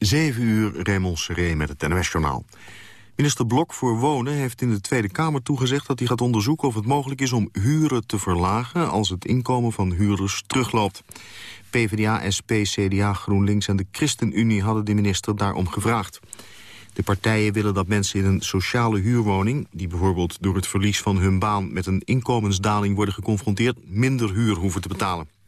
7 uur, Raymond Seré met het NOS-journaal. Minister Blok voor Wonen heeft in de Tweede Kamer toegezegd... dat hij gaat onderzoeken of het mogelijk is om huren te verlagen... als het inkomen van huurders terugloopt. PvdA, SP, CDA, GroenLinks en de ChristenUnie hadden de minister daarom gevraagd. De partijen willen dat mensen in een sociale huurwoning... die bijvoorbeeld door het verlies van hun baan met een inkomensdaling worden geconfronteerd... minder huur hoeven te betalen.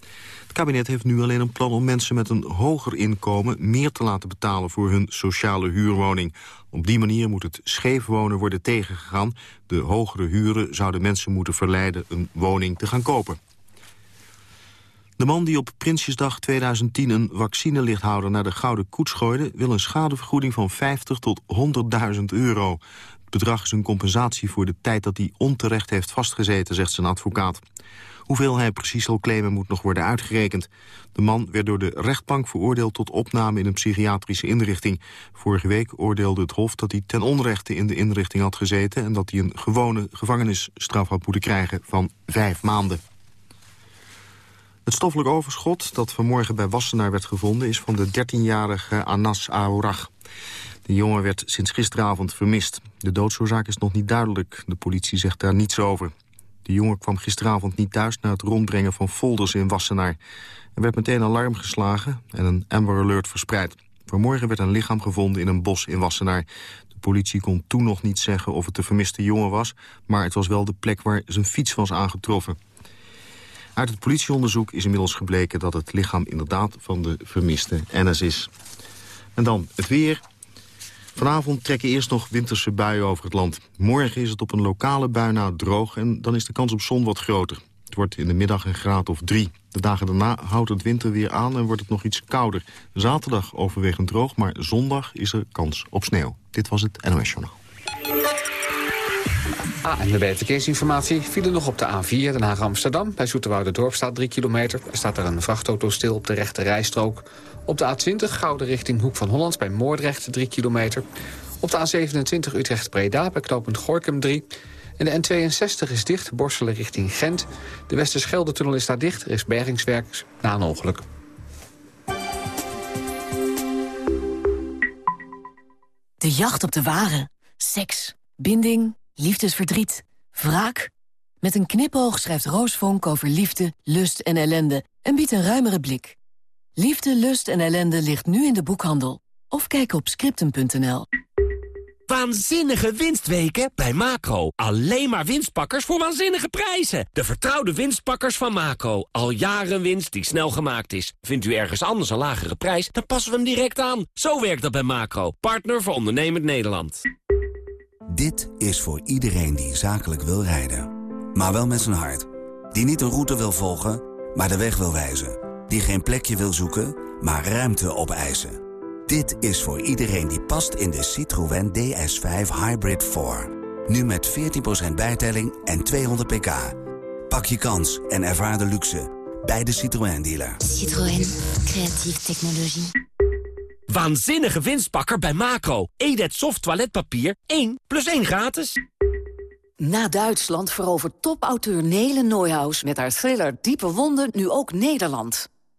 Het kabinet heeft nu alleen een plan om mensen met een hoger inkomen... meer te laten betalen voor hun sociale huurwoning. Op die manier moet het scheefwonen worden tegengegaan. De hogere huren zouden mensen moeten verleiden een woning te gaan kopen. De man die op Prinsjesdag 2010 een vaccinelichthouder naar de Gouden Koets gooide... wil een schadevergoeding van 50 tot 100.000 euro. Het bedrag is een compensatie voor de tijd dat hij onterecht heeft vastgezeten, zegt zijn advocaat. Hoeveel hij precies zal claimen moet nog worden uitgerekend. De man werd door de rechtbank veroordeeld tot opname in een psychiatrische inrichting. Vorige week oordeelde het Hof dat hij ten onrechte in de inrichting had gezeten... en dat hij een gewone gevangenisstraf had moeten krijgen van vijf maanden. Het stoffelijk overschot dat vanmorgen bij Wassenaar werd gevonden... is van de 13-jarige Anas Aourag. De jongen werd sinds gisteravond vermist. De doodsoorzaak is nog niet duidelijk. De politie zegt daar niets over. De jongen kwam gisteravond niet thuis na het rondbrengen van folders in Wassenaar. Er werd meteen alarm geslagen en een Amber Alert verspreid. Vanmorgen werd een lichaam gevonden in een bos in Wassenaar. De politie kon toen nog niet zeggen of het de vermiste jongen was... maar het was wel de plek waar zijn fiets was aangetroffen. Uit het politieonderzoek is inmiddels gebleken dat het lichaam inderdaad van de vermiste Ennis is. En dan het weer. Vanavond trekken eerst nog winterse buien over het land. Morgen is het op een lokale bui na droog en dan is de kans op zon wat groter. Het wordt in de middag een graad of drie. De dagen daarna houdt het winter weer aan en wordt het nog iets kouder. Zaterdag overwegend droog, maar zondag is er kans op sneeuw. Dit was het NOS Journaal. ANWB Verkeersinformatie vielen nog op de A4 Den Haag-Amsterdam. Bij Dorp staat 3 kilometer. Er staat er een vrachtauto stil op de rechte rijstrook. Op de A20 Gouden richting Hoek van Holland bij Moordrecht 3 kilometer. Op de A27 Utrecht-Breda bij knooppunt Gorkum 3. En de N62 is dicht, Borselen richting Gent. De Westerschelde-tunnel is daar dicht, er is bergingswerk na een ongeluk. De jacht op de ware. Seks, binding, liefdesverdriet, wraak. Met een knipoog schrijft Roos Vonk over liefde, lust en ellende... en biedt een ruimere blik. Liefde, lust en ellende ligt nu in de boekhandel. Of kijk op scriptum.nl. Waanzinnige winstweken bij Macro. Alleen maar winstpakkers voor waanzinnige prijzen. De vertrouwde winstpakkers van Macro. Al jaren winst die snel gemaakt is. Vindt u ergens anders een lagere prijs, dan passen we hem direct aan. Zo werkt dat bij Macro. Partner voor ondernemend Nederland. Dit is voor iedereen die zakelijk wil rijden. Maar wel met zijn hart. Die niet een route wil volgen, maar de weg wil wijzen. Die geen plekje wil zoeken, maar ruimte opeisen. Dit is voor iedereen die past in de Citroën DS5 Hybrid 4. Nu met 14% bijtelling en 200 pk. Pak je kans en ervaar de luxe bij de Citroën dealer. Citroën, creatieve technologie. Waanzinnige winstpakker bij Macro. Edet soft toiletpapier 1 plus 1 gratis. Na Duitsland verovert topauteur Nele Neuhaus met haar thriller Diepe Wonden nu ook Nederland.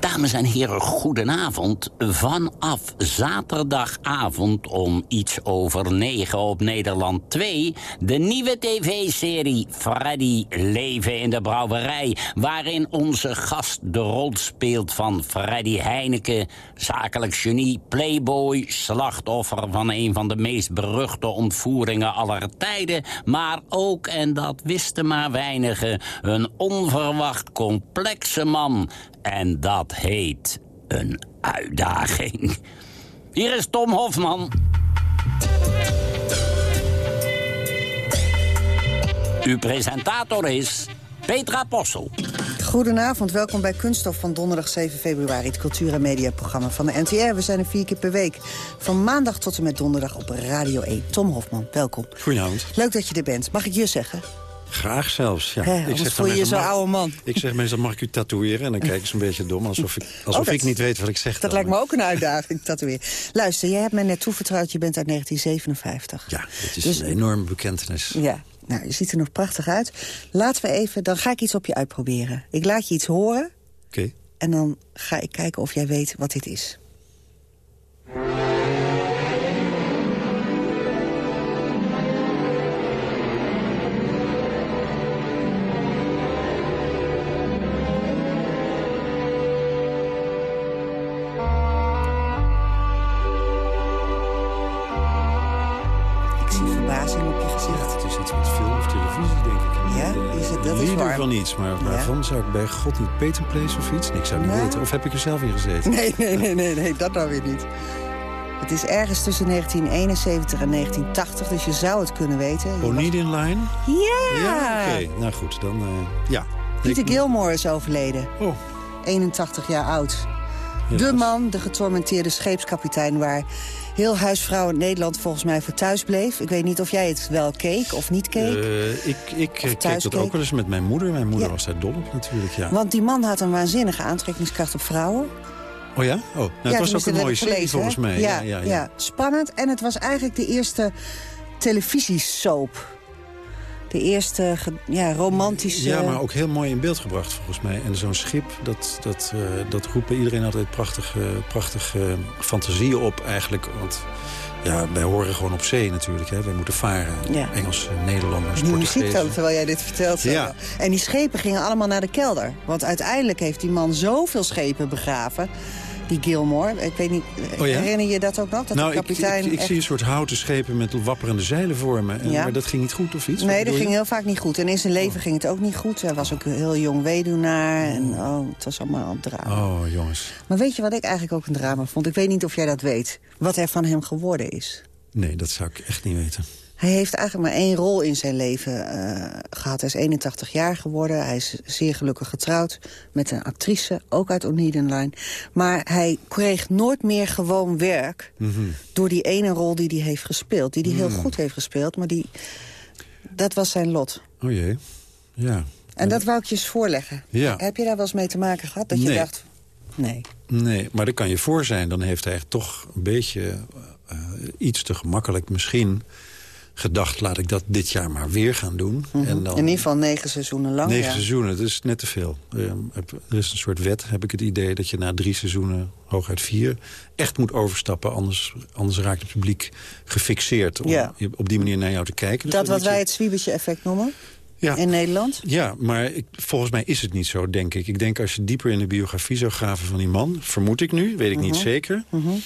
Dames en heren, goedenavond. Vanaf zaterdagavond om iets over negen op Nederland 2... de nieuwe tv-serie Freddy Leven in de Brouwerij... waarin onze gast de rol speelt van Freddy Heineken... zakelijk genie, playboy, slachtoffer van een van de meest beruchte ontvoeringen aller tijden... maar ook, en dat wisten maar weinigen, een onverwacht complexe man... En dat heet een uitdaging. Hier is Tom Hofman. Uw presentator is Petra Possel. Goedenavond, welkom bij Kunststof van donderdag 7 februari... het cultuur- en mediaprogramma van de NTR. We zijn er vier keer per week, van maandag tot en met donderdag op Radio 1. Tom Hofman, welkom. Goedenavond. Leuk dat je er bent. Mag ik je zeggen? Graag zelfs, ja. He, ik zeg voel je je zo'n oude man. Ik zeg meestal, mag ik u tatoeëren? En dan kijken ze een beetje dom, alsof ik, alsof oh, ik niet weet wat ik zeg. Dat dan. lijkt me ook een uitdaging, tatoeëren. Luister, jij hebt mij net toevertrouwd, je bent uit 1957. Ja, dat is dus, een enorme bekentenis. Ja, nou, je ziet er nog prachtig uit. Laten we even, dan ga ik iets op je uitproberen. Ik laat je iets horen. Oké. Okay. En dan ga ik kijken of jij weet wat dit is. Van iets, maar waarvan zou ik bij God niet Peter Place of iets? Ik zou niet weten. Of heb ik er zelf in gezeten? Nee, nee, nee, nee, nee dat nou weer niet. Het is ergens tussen 1971 en 1980, dus je zou het kunnen weten. Onedin Line? Ja! Ja, oké. Nou goed, dan uh, ja. Peter Gilmore is overleden. Oh. 81 jaar oud. de man, de getormenteerde scheepskapitein... waar heel huisvrouw in Nederland volgens mij voor thuis bleef. Ik weet niet of jij het wel keek of niet keek. Uh, ik ik keek dat ook wel eens met mijn moeder. Mijn moeder was daar dol op natuurlijk, ja. Want die man had een waanzinnige aantrekkingskracht op vrouwen. Oh ja? Oh, nou, ja, het was ook een mooie serie volgens mij. Ja, ja, ja, ja, spannend. En het was eigenlijk de eerste televisiesoap de eerste ja, romantische... Ja, maar ook heel mooi in beeld gebracht volgens mij. En zo'n schip, dat, dat, uh, dat roept bij iedereen altijd prachtige, prachtige fantasieën op eigenlijk. Want ja, wij horen gewoon op zee natuurlijk. Hè. Wij moeten varen. Ja. Engels, Nederlanders, Die muziek dan, terwijl jij dit vertelt. Ja. En die schepen gingen allemaal naar de kelder. Want uiteindelijk heeft die man zoveel schepen begraven die Gilmore. Ik weet niet, oh herinner je dat ook nog? Dat nou, de kapitein ik, ik, ik zie een soort houten schepen met wapperende zeilen voor me. En, Maar dat ging niet goed of iets? Nee, dat ging heel vaak niet goed. En in zijn leven oh. ging het ook niet goed. Hij was ook een heel jong weduwnaar. En oh, het was allemaal een drama. Oh, jongens. Maar weet je wat ik eigenlijk ook een drama vond? Ik weet niet of jij dat weet. Wat er van hem geworden is. Nee, dat zou ik echt niet weten. Hij heeft eigenlijk maar één rol in zijn leven uh, gehad. Hij is 81 jaar geworden. Hij is zeer gelukkig getrouwd met een actrice, ook uit Line. Maar hij kreeg nooit meer gewoon werk... Mm -hmm. door die ene rol die hij heeft gespeeld. Die hij heel mhm. goed heeft gespeeld, maar die, dat was zijn lot. Oh jee, ja. En dat wou ik je eens voorleggen. Ja. Heb je daar wel eens mee te maken gehad? Dat je dacht, nee. Nee, maar dat kan je voor zijn. Dan heeft hij toch een beetje uh, iets te gemakkelijk misschien gedacht, laat ik dat dit jaar maar weer gaan doen. Mhm. en dan, In ieder geval negen seizoenen lang. Negen seizoenen, dat is net te veel. er is een soort wet, heb ik het idee, dat je na drie seizoenen, hooguit vier... echt moet overstappen, anders, anders raakt het publiek gefixeerd... om op die manier naar jou te kijken. Dus dat wat wij het Zwiebertje effect noemen? Ja. In Nederland? Ja, maar ik, volgens mij is het niet zo, denk ik. Ik denk als je dieper in de biografie zou graven van die man... vermoed ik nu, weet ik niet mhm. zeker... Mm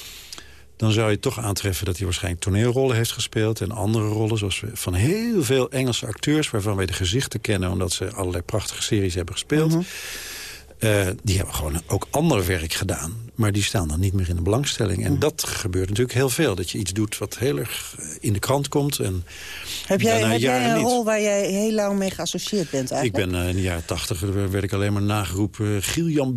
dan zou je toch aantreffen dat hij waarschijnlijk toneelrollen heeft gespeeld... en andere rollen, zoals van heel veel Engelse acteurs... waarvan wij de gezichten kennen omdat ze allerlei prachtige series hebben gespeeld... Mhm. Eh, die hebben gewoon ook ander werk gedaan. Maar die staan dan niet meer in de belangstelling. En mhm. dat gebeurt natuurlijk heel veel. Dat je iets doet wat heel erg eh, in de krant komt. En heb jij, heb jij een rol waar jij heel lang mee geassocieerd bent eigenlijk? Ik ben uh, in de jaren tachtig werd ik alleen maar nageroepen... Giel Jan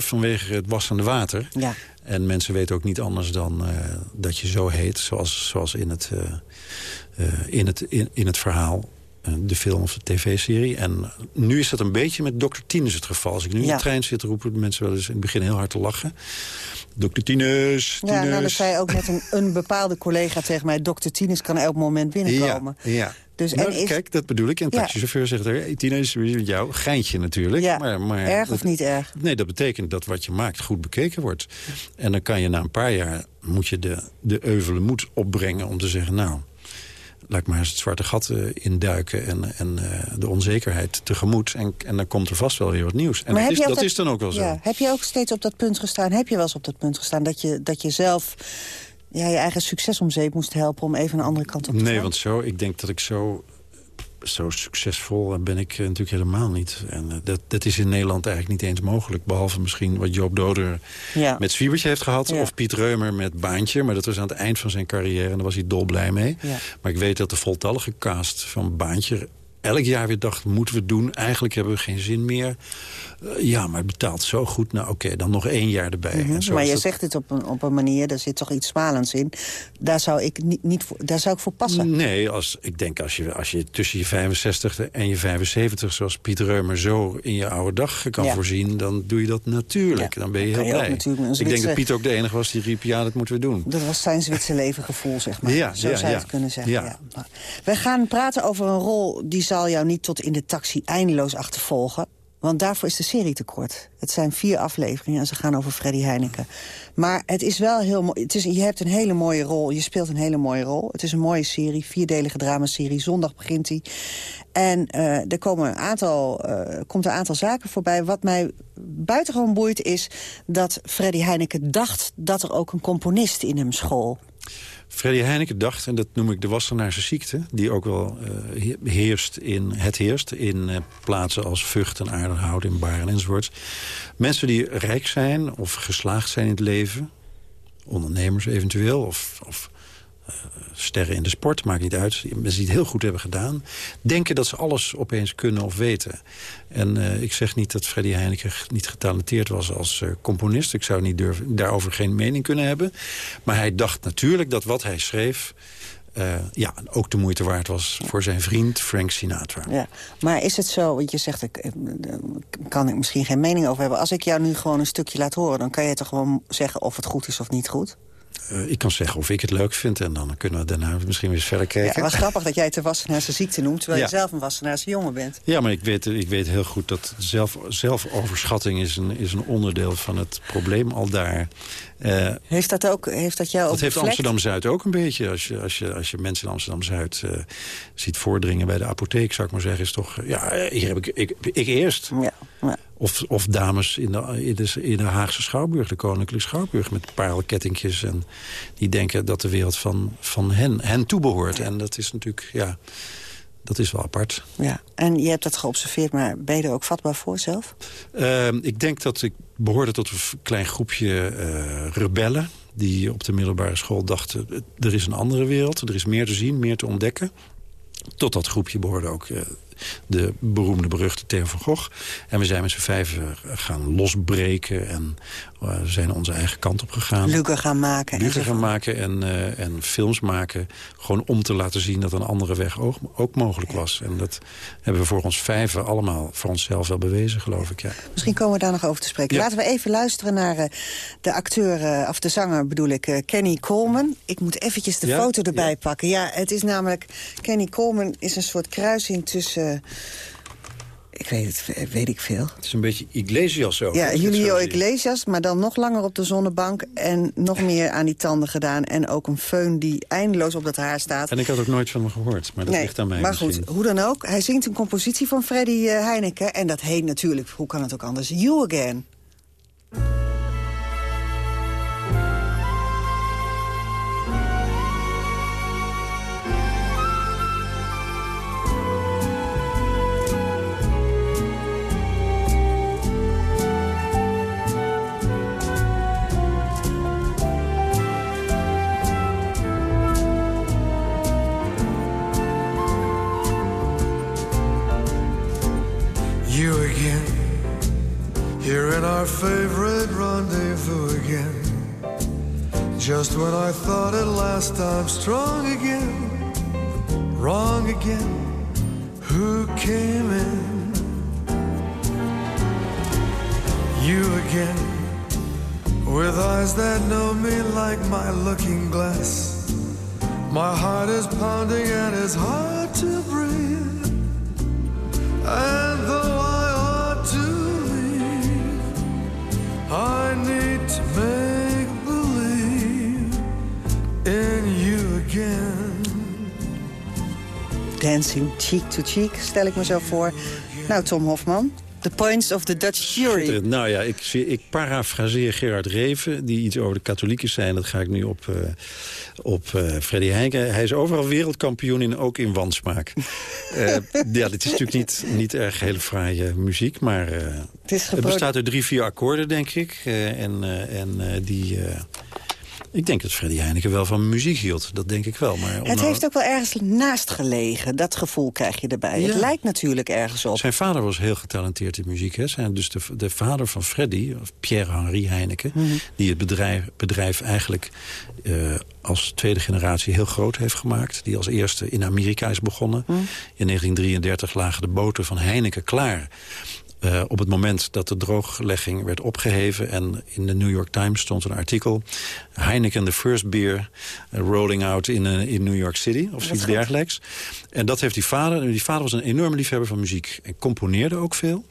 vanwege het wassende water. Ja. En mensen weten ook niet anders dan uh, dat je zo heet, zoals, zoals in, het, uh, in, het, in, in het verhaal. eh, de film of de tv-serie. En nu is dat een beetje met Dr. Tinus het geval. Als ik nu in de trein zit, roepen de mensen wel eens in het begin heel hard te lachen. Dr. Tinus, Ja, nou, dat zei ook net een, een bepaalde collega tegen mij... Dr. Tinus kan elk moment binnenkomen. Ja, ja. Dus, Nou, en is, Kijk, dat bedoel ik. En de Ja. taxichauffeur zegt er, hey, Tinus, wie is met jou? Geintje natuurlijk. Ja, maar, maar, erg dat- of niet erg? Nee, dat betekent dat wat je maakt goed bekeken wordt. En dan kan je na een paar jaar... moet je de, de euvele moed opbrengen om te zeggen... nou, laat ik maar eens het zwarte gat eh, induiken... en, en eh, de onzekerheid tegemoet. En, en dan komt er vast wel weer wat nieuws. En Maar dat, is, dat is dan ook wel zo. Ja, heb je ook steeds op dat punt gestaan? Heb je wel eens op dat punt gestaan dat je, dat je zelf ja, je eigen succes om zeep moest helpen... om even een andere kant op te Nee, gaan? want zo, ik denk dat ik zo, zo succesvol ben ik eh, natuurlijk helemaal niet. En eh, dat, dat is in Nederland eigenlijk niet eens mogelijk. Behalve misschien wat Joop Doder Ja. met Zwiebertje heeft gehad. Ja. Of Piet Reumer met Baantje. Maar dat was aan het eind van zijn carrière en daar was hij dolblij mee. Ja. Maar ik weet dat de voltallige cast van Baantje elk jaar weer dacht, moeten we doen? Eigenlijk hebben we geen zin meer. Eh, ja, maar het betaalt zo goed. Nou oké, dan nog één jaar erbij. Mhm, En zo Maar je dat- zegt dit op een, op een manier, daar zit toch iets smalends in. Daar zou ik, niet, niet voor, daar zou ik voor passen. Nee, als, ik denk als je, als je tussen je 65 en je 75... zoals Piet Reumer zo in je oude dag kan Ja. voorzien... dan doe je dat natuurlijk. dan ben je heel blij. een Ik denk dat Zwitser- Piet ook de enige was die riep... ja, dat moeten we doen. Dat was zijn Zwitser levengevoel, zeg maar. Ja, Zo ja, zou je ja. het kunnen zeggen. Ja. We gaan praten over een rol die zal jou niet tot in de taxi eindeloos achtervolgen. Want daarvoor is de serie te kort. Het zijn vier afleveringen en ze gaan over Freddy Heineken. Maar het is wel heel mooi. Je hebt een hele mooie rol. Je speelt een hele mooie rol. Het is een mooie serie, vierdelige dramaserie. Zondag begint die. En eh, er komen een aantal, eh, komt een aantal zaken voorbij. Wat mij buitengewoon boeit is dat Freddy Heineken dacht... dat er ook een componist in hem school. Freddy Heineken dacht, en dat noem ik de Wassenaarse ziekte... die ook wel eh, he- heerst in, het heerst in eh, plaatsen als Vught en Aardenhout... in Baren enzovoorts. Mensen die rijk zijn of geslaagd zijn in het leven... ondernemers eventueel, of, of sterren in de sport, maakt niet uit. Mensen die het heel goed hebben gedaan... denken dat ze alles opeens kunnen of weten. En eh, ik zeg niet dat Freddy Heineken niet getalenteerd was als eh, componist. Ik zou niet durven, daarover geen mening kunnen hebben. Maar hij dacht natuurlijk dat wat hij schreef... eh, ja, ook de moeite waard was voor zijn vriend Frank Sinatra. Ja, maar is het zo, want je zegt, ik, daar kan ik misschien geen mening over hebben. Als ik jou nu gewoon een stukje laat horen... dan kan je toch gewoon zeggen of het goed is of niet goed? Eh, ik kan zeggen of ik het leuk vind en dan kunnen we daarna misschien weer eens verder Ja, kijken. het was grappig dat jij het Wassenaarse ziekte noemt... terwijl Ja. je zelf een Wassenaarse jongen bent. Ja, maar ik weet, ik weet heel goed dat zelf, zelfoverschatting is een, is een onderdeel van het probleem al daar. Eh, Heeft dat, ook, heeft dat jou ook dat heeft? Amsterdam-Zuid ook een beetje. Als je, als je, als je mensen in Amsterdam-Zuid eh, ziet voordringen bij de apotheek... zou ik maar zeggen, is toch... Ja, hier heb ik, ik, ik eerst. Ja, ja. Of, of dames in de, in, de, in de Haagse Schouwburg, de Koninklijke Schouwburg... met parelkettingjes en die denken dat de wereld van, van hen, hen toebehoort. En dat is natuurlijk, ja, dat is wel apart. ja. En je hebt dat geobserveerd, maar ben je er ook vatbaar voor zelf? Ehm, ik denk dat ik behoorde tot een klein groepje eh, rebellen... die op de middelbare school dachten... "Eh, er is een andere wereld, er is meer te zien, meer te ontdekken. Tot dat groepje behoorde ook eh, de beroemde, beruchte Theo van Gogh. En we zijn met z'n vijven gaan losbreken... en eh, zijn onze eigen kant op gegaan. Lukken gaan maken. Enzovoort. gaan maken en, eh, en films maken. Gewoon om te laten zien dat een andere weg ook, ook mogelijk was. En dat hebben we voor ons vijven allemaal voor onszelf wel bewezen, geloof ik. Ja. Misschien komen we daar nog over te spreken. Ja. Laten we even luisteren naar eh, de acteur, eh, of de zanger bedoel ik, Kenny Coleman. Ik moet eventjes de Ja? foto erbij pakken. Ja, het is namelijk, Kenny Coleman is een soort kruising tussen... ik weet het, weet ik veel. Het is een beetje Iglesias ook. Ja, Julio. Iglesias, maar dan nog langer op de zonnebank... en nog meer aan die tanden gedaan. En ook een föhn die eindeloos op dat haar staat. En ik had ook nooit van hem gehoord, maar dat nee, ligt aan mij maar misschien. goed, hoe dan ook. Hij zingt een compositie van Freddy eh, Heineken. En dat heet natuurlijk, hoe kan het ook anders, You Again. Just when I thought at last I'm strong again, wrong again, who came in. You again, with eyes that know me like my looking glass. My heart is pounding and it's hard to breathe. And though I ought to leave, I need to make in you again. Dancing cheek to cheek, stel ik me zo voor. Nou, Tom Hofman, The Points of the Dutch Jury. Nou ja, ik, zie- ik parafraseer Gerard Reven... die iets over de katholieken zei. Dat ga ik nu op, eh op eh Freddy Heineken. Hij is overal wereldkampioen in, ook in wansmaak. Eh, ja, dit is natuurlijk niet, niet erg hele fraaie muziek... maar eh, Het is het bestaat uit drie, vier akkoorden, denk ik. Eh, en eh, en eh, die... ik denk dat Freddy Heineken wel van muziek hield. Dat denk ik wel. Maar Het nou- heeft ook wel ergens naast gelegen. Dat gevoel krijg je erbij. Het lijkt natuurlijk ergens op. Zijn vader was heel getalenteerd in muziek. Hè. Zijn, dus de, de vader van Freddy, of Pierre-Henri Heineken... Mhm. die het bedrijf, bedrijf eigenlijk eh, als tweede generatie heel groot heeft gemaakt. Die als eerste in Amerika is begonnen. Mhm. In 1933 lagen de boten van Heineken klaar. Eh, op het moment dat de drooglegging werd opgeheven... en in de New York Times stond een artikel... Heineken, the first beer eh, rolling out in, eh, in New York City... of zoiets dergelijks. En dat heeft die vader... en Die vader was een enorme liefhebber van muziek. En componeerde ook veel.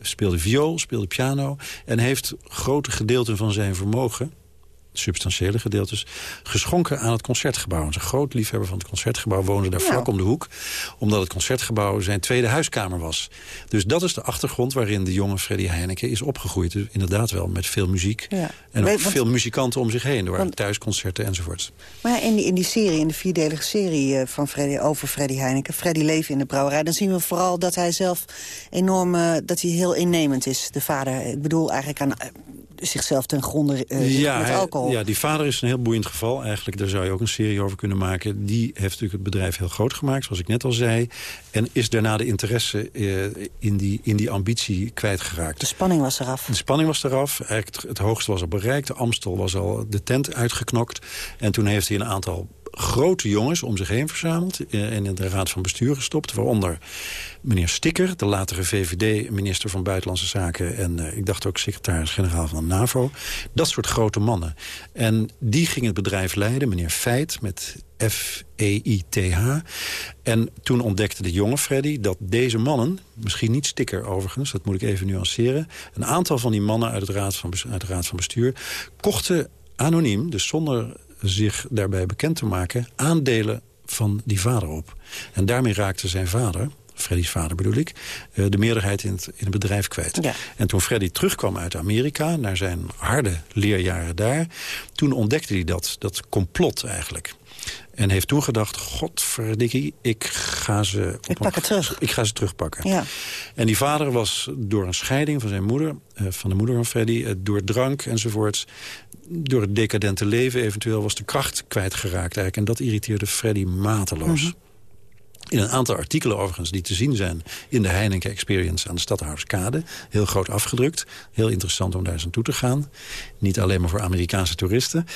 Speelde viool, speelde piano... en heeft grote gedeelten van zijn vermogen substantiële gedeeltes, geschonken aan het Concertgebouw. Een groot liefhebber van het Concertgebouw, woonde daar vlak om de hoek. Omdat het Concertgebouw zijn tweede huiskamer was. Dus dat is de achtergrond waarin de jonge Freddy Heineken is opgegroeid. Dus inderdaad wel met veel muziek. Ja. En ook want- veel muzikanten om zich heen. Er waren Want- thuisconcerten enzovoort. Maar in die, in die serie, in de vierdelige serie eh, van Freddy, over Freddy Heineken... Freddy Leven in de brouwerij, dan zien we vooral dat hij zelf enorm... eh, dat hij heel innemend is, de vader. Ik bedoel eigenlijk aan zichzelf ten gronde eh, richt met hij- alcohol. ja, die vader is een heel boeiend geval. Eigenlijk, daar zou je ook een serie over kunnen maken. Die heeft natuurlijk het bedrijf heel groot gemaakt, zoals ik net al zei. En is daarna de interesse eh, in, die, in die ambitie kwijtgeraakt. De spanning was eraf. De spanning was eraf. Eigenlijk het, het hoogste was al bereikt. De Amstel was al de tent uitgeknokt. En toen heeft hij een aantal grote jongens om zich heen verzameld... eh, en in de raad van bestuur gestopt. Waaronder meneer Stikker, de latere VVD-minister van Buitenlandse Zaken... en eh, ik dacht ook secretaris-generaal van de NAVO. Dat soort grote mannen. En die ging het bedrijf leiden, meneer Feit... met F-E-I-T-H. En toen ontdekte de jonge Freddy dat deze mannen... misschien niet Stikker overigens, dat moet ik even nuanceren... een aantal van die mannen uit, het raad van, uit de raad van bestuur... kochten anoniem, dus zonder zich daarbij bekend te maken... aandelen van die vader op. En daarmee raakte zijn vader... Freddy's vader bedoel ik, eh, de meerderheid in het, in het bedrijf kwijt. Ja. En toen Freddy terugkwam uit Amerika, naar zijn harde leerjaren daar... toen ontdekte hij dat, dat complot eigenlijk. En heeft toen gedacht, godverdikkie, ik ga ze... op Ik pak een- het terug. Ik ga ze terugpakken. Ja. En die vader was door een scheiding van zijn moeder... eh, van de moeder van Freddy, eh, door drank enzovoorts... door het decadente leven eventueel was de kracht kwijtgeraakt eigenlijk. En dat irriteerde Freddy mateloos. Mhm. In een aantal artikelen overigens die te zien zijn... in de Heineken Experience aan de Stadhouderskade. Heel groot afgedrukt. Heel interessant om daar eens naartoe te gaan. Niet alleen maar voor Amerikaanse toeristen.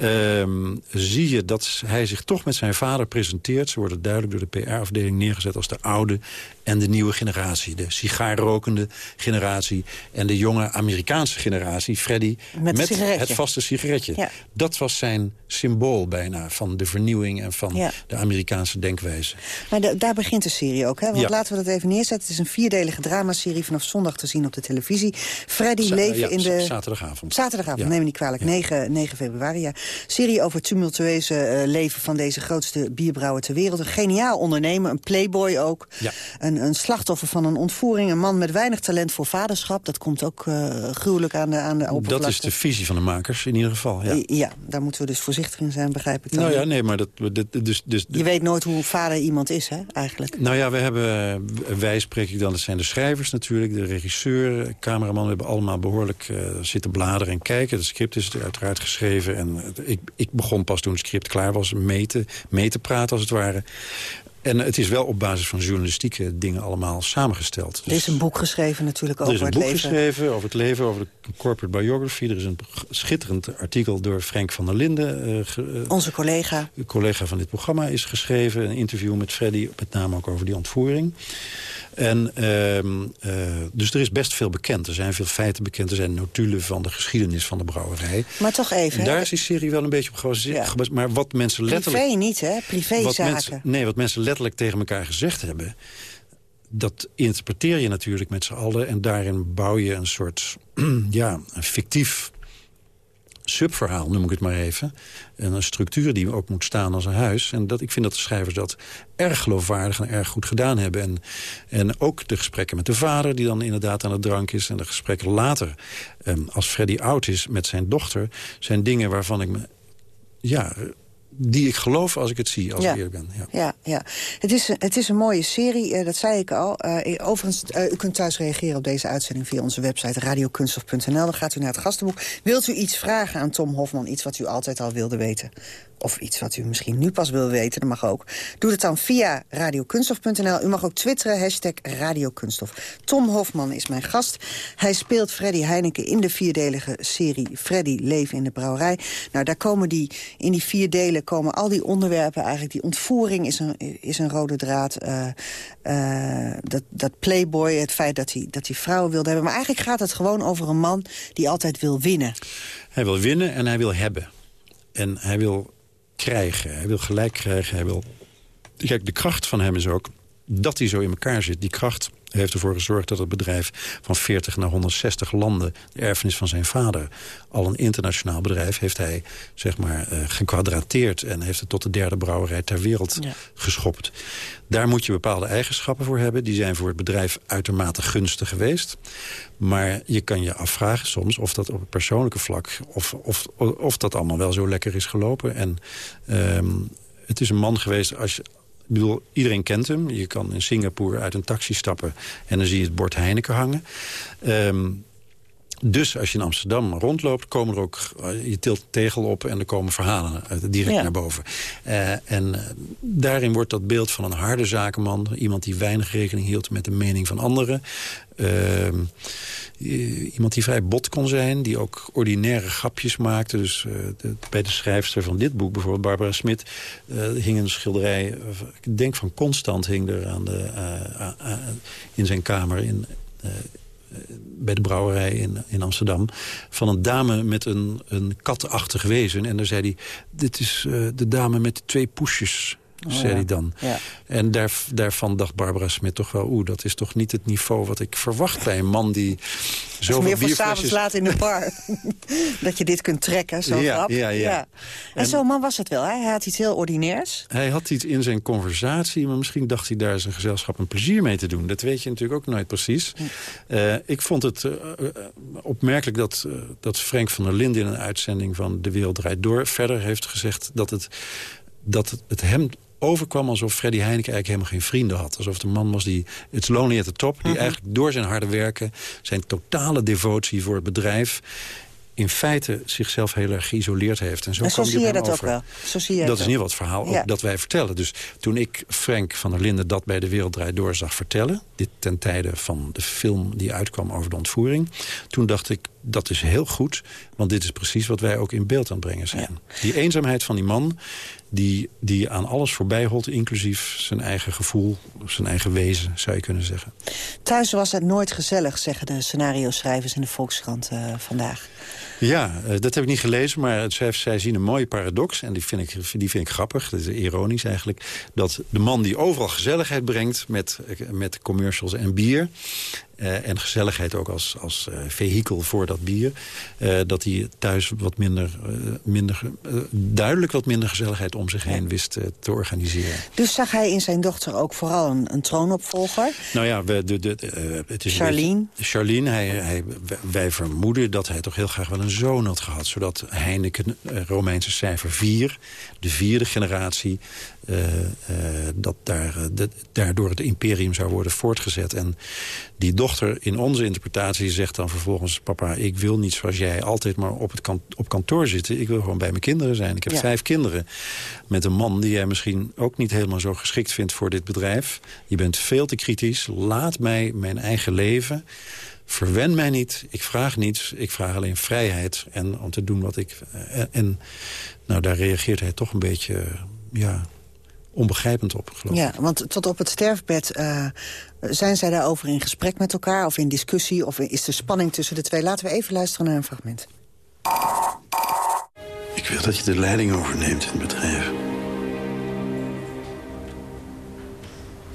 Ehm, zie je dat hij zich toch met zijn vader presenteert. Ze worden duidelijk door de PR-afdeling neergezet... als de oude en de nieuwe generatie. De sigaarrokende generatie en de jonge Amerikaanse generatie. Freddy Met het vaste sigaretje. Ja. Dat was zijn symbool bijna van de vernieuwing... en van Ja. de Amerikaanse denkwijze. Maar da- daar begint de serie ook, hè? Want Ja. laten we dat even neerzetten. Het is een vierdelige dramaserie vanaf zondag te zien op de televisie. Freddy Za- leven in de... Zaterdagavond. Zaterdagavond, Ja. neem me niet kwalijk. 9, 9 februari, ja. Serie over het tumultueuze eh, leven van deze grootste bierbrouwer ter wereld. Een geniaal ondernemer, een playboy ook. Ja. Een, een slachtoffer van een ontvoering. Een man met weinig talent voor vaderschap. Dat komt ook eh, gruwelijk aan de, aan de oppervlakte. Dat is de visie van de makers in ieder geval. Ja. Ja, daar moeten we dus voorzichtig in zijn, begrijp ik dan. Nou ja, nee, maar dat, dat, dus, dus, Je weet nooit hoe vader iemand is, hè, eigenlijk. Nou ja, we hebben, eh, wij spreek ik dan, dat zijn de schrijvers natuurlijk, de regisseur, de cameraman. We hebben allemaal behoorlijk eh, zitten bladeren en kijken. Het script is uiteraard geschreven. En ik, ik begon pas toen het script klaar was mee te, mee te praten, als het ware. En het is wel op basis van journalistieke dingen allemaal samengesteld. Er is een boek geschreven natuurlijk over het leven. Er is een boek geschreven over het leven, over de corporate biography. Er is een schitterend artikel door Frank van der Linden. Uh, Onze collega. De collega van dit programma is geschreven. Een interview met Freddy, met name ook over die ontvoering. En, uh, uh, dus er is best veel bekend. Er zijn veel feiten bekend. Er zijn notulen van de geschiedenis van de brouwerij. Maar toch even... En daar is die serie wel een beetje op gebaseerd. Ja. Maar wat mensen letterlijk... Privé niet, hè? Privézaken. Nee, wat mensen letterlijk tegen elkaar gezegd hebben... dat interpreteer je natuurlijk met z'n allen... en daarin bouw je een soort ja, een fictief subverhaal, noem ik het maar even. En een structuur die ook moet staan als een huis. En dat, ik vind dat de schrijvers dat erg geloofwaardig en erg goed gedaan hebben. En, en ook de gesprekken met de vader, die dan inderdaad aan het drank is... en de gesprekken later, ehm, als Freddy oud is met zijn dochter... zijn dingen waarvan ik me... Ja, die ik geloof als ik het zie, als ik eerlijk ben. Ja, ja, ja. Het, is, het is een mooie serie, uh, dat zei ik al. Uh, overigens, uh, u kunt thuis reageren op deze uitzending... via onze website radiokunstof.nl. Dan gaat u naar het gastenboek. Wilt u iets vragen aan Tom Hofman, iets wat u altijd al wilde weten? Of iets wat u misschien nu pas wil weten, dat mag ook. Doe het dan via radiokunstof.nl. U mag ook twitteren, hashtag radiokunstof. Tom Hofman is mijn gast. Hij speelt Freddy Heineken in de vierdelige serie Freddy Leven in de Brouwerij. Nou, daar komen die, in die vier delen komen al die onderwerpen eigenlijk. Die ontvoering is een, is een rode draad. Uh, uh, dat, dat playboy, het feit dat hij, dat hij vrouwen wilde hebben. Maar eigenlijk gaat het gewoon over een man die altijd wil winnen. Hij wil winnen en hij wil hebben. En hij wil krijgen. Hij wil gelijk krijgen. Hij wil... Kijk, de kracht van hem is ook dat hij zo in elkaar zit. Die kracht heeft ervoor gezorgd dat het bedrijf van 40 naar 160 landen... de erfenis van zijn vader, al een internationaal bedrijf... heeft hij zeg maar uh, gekwadrateerd en heeft het tot de derde brouwerij ter wereld geschopt. Daar moet je bepaalde eigenschappen voor hebben. Die zijn voor het bedrijf uitermate gunstig geweest. Maar je kan je afvragen soms of dat op het persoonlijke vlak... of, of, of dat allemaal wel zo lekker is gelopen. En um, het is een man geweest, als je, ik bedoel, iedereen kent hem. Je kan in Singapore uit een taxi stappen en dan zie je het bord Heineken hangen. Um, dus als je in Amsterdam rondloopt, komen er ook... Eh, je tilt tegel op en er komen verhalen direct naar boven. Uh, en daarin wordt dat beeld van een harde zakenman... iemand die weinig rekening hield met de mening van anderen... Ehm, iemand die vrij bot kon zijn, die ook ordinaire grapjes maakte. Dus de, bij de schrijfster van dit boek, bijvoorbeeld Barbara Smit... hing een schilderij, ik denk van Constant... hing er aan de, in zijn kamer in bij de brouwerij in, in Amsterdam... van een dame met een, een katachtig wezen. En daar zei hij, dit is uh, de dame met twee poesjes oh, zei hij dan. Ja. En daar, daarvan dacht Barbara Smit toch wel... oeh, dat is toch niet het niveau wat ik verwacht bij een man die... Zo meer voor s'avonds laat in de bar. dat je dit kunt trekken, zo ja, grap. Ja, ja. En, en zo'n man was het wel, hè? hij had iets heel ordinairs. Hij had iets in zijn conversatie... maar misschien dacht hij daar zijn gezelschap een plezier mee te doen. Dat weet je natuurlijk ook nooit precies. Uh, ik vond het uh, opmerkelijk dat, uh, dat Frank van der Linden... in een uitzending van De Wereld Draait Door... verder heeft gezegd dat het, dat het hem overkwam alsof Freddy Heineken eigenlijk helemaal geen vrienden had. Alsof het een man was die, it's lonely at the top... die mhm. eigenlijk door zijn harde werken, zijn totale devotie voor het bedrijf in feite zichzelf heel erg geïsoleerd heeft. En zo, en zo zie je dat over. ook wel. Zo zie je dat is niet wat het verhaal ook dat wij vertellen. Dus toen ik Frank van der Linden dat bij de Wereld Draait Door zag vertellen... dit ten tijde van de film die uitkwam over de ontvoering... toen dacht ik, dat is heel goed, want dit is precies wat wij ook in beeld aan het brengen zijn. Die eenzaamheid van die man, die, die aan alles voorbij holt... inclusief zijn eigen gevoel, zijn eigen wezen, zou je kunnen zeggen. Thuis was het nooit gezellig, zeggen de scenario-schrijvers in de Volkskrant uh, vandaag. Ja, eh, dat heb ik niet gelezen, maar zij, zij zien een mooie paradox... en die vind, ik, die vind ik grappig, dat is ironisch eigenlijk... dat de man die overal gezelligheid brengt met, met commercials en bier... Uh, en gezelligheid ook als, als uh, vehikel voor dat bier. Uh, dat hij thuis wat minder, minder duidelijk wat minder gezelligheid om zich heen wist te organiseren. Dus zag hij in zijn dochter ook vooral een, een troonopvolger? Nou ja, we, de, de, het is Charlene. Charlene, hij, hij, wij vermoeden dat hij toch heel graag wel een zoon had gehad. Zodat Heineken, Romeinse cijfer 4, de vierde generatie... Dat daar, de, daardoor het imperium zou worden voortgezet. En die dochter dochter in onze interpretatie zegt dan vervolgens... papa, ik wil niet zoals jij altijd maar op, het op kantoor zitten. Ik wil gewoon bij mijn kinderen zijn. Ik heb vijf kinderen met een man die jij misschien ook niet helemaal zo geschikt vindt voor dit bedrijf. Je bent veel te kritisch. Laat mij mijn eigen leven. Verwen mij niet. Ik vraag niets. Ik vraag alleen vrijheid. En om te doen wat ik... En, eh, en nou, daar reageert hij toch een beetje... Ja, onbegrijpend op, geloof ik. Ja, want tot op het sterfbed uh, zijn zij daarover in gesprek met elkaar... of in discussie, of is er spanning tussen de twee? Laten we even luisteren naar een fragment. Ik wil dat je de leiding overneemt in het bedrijf.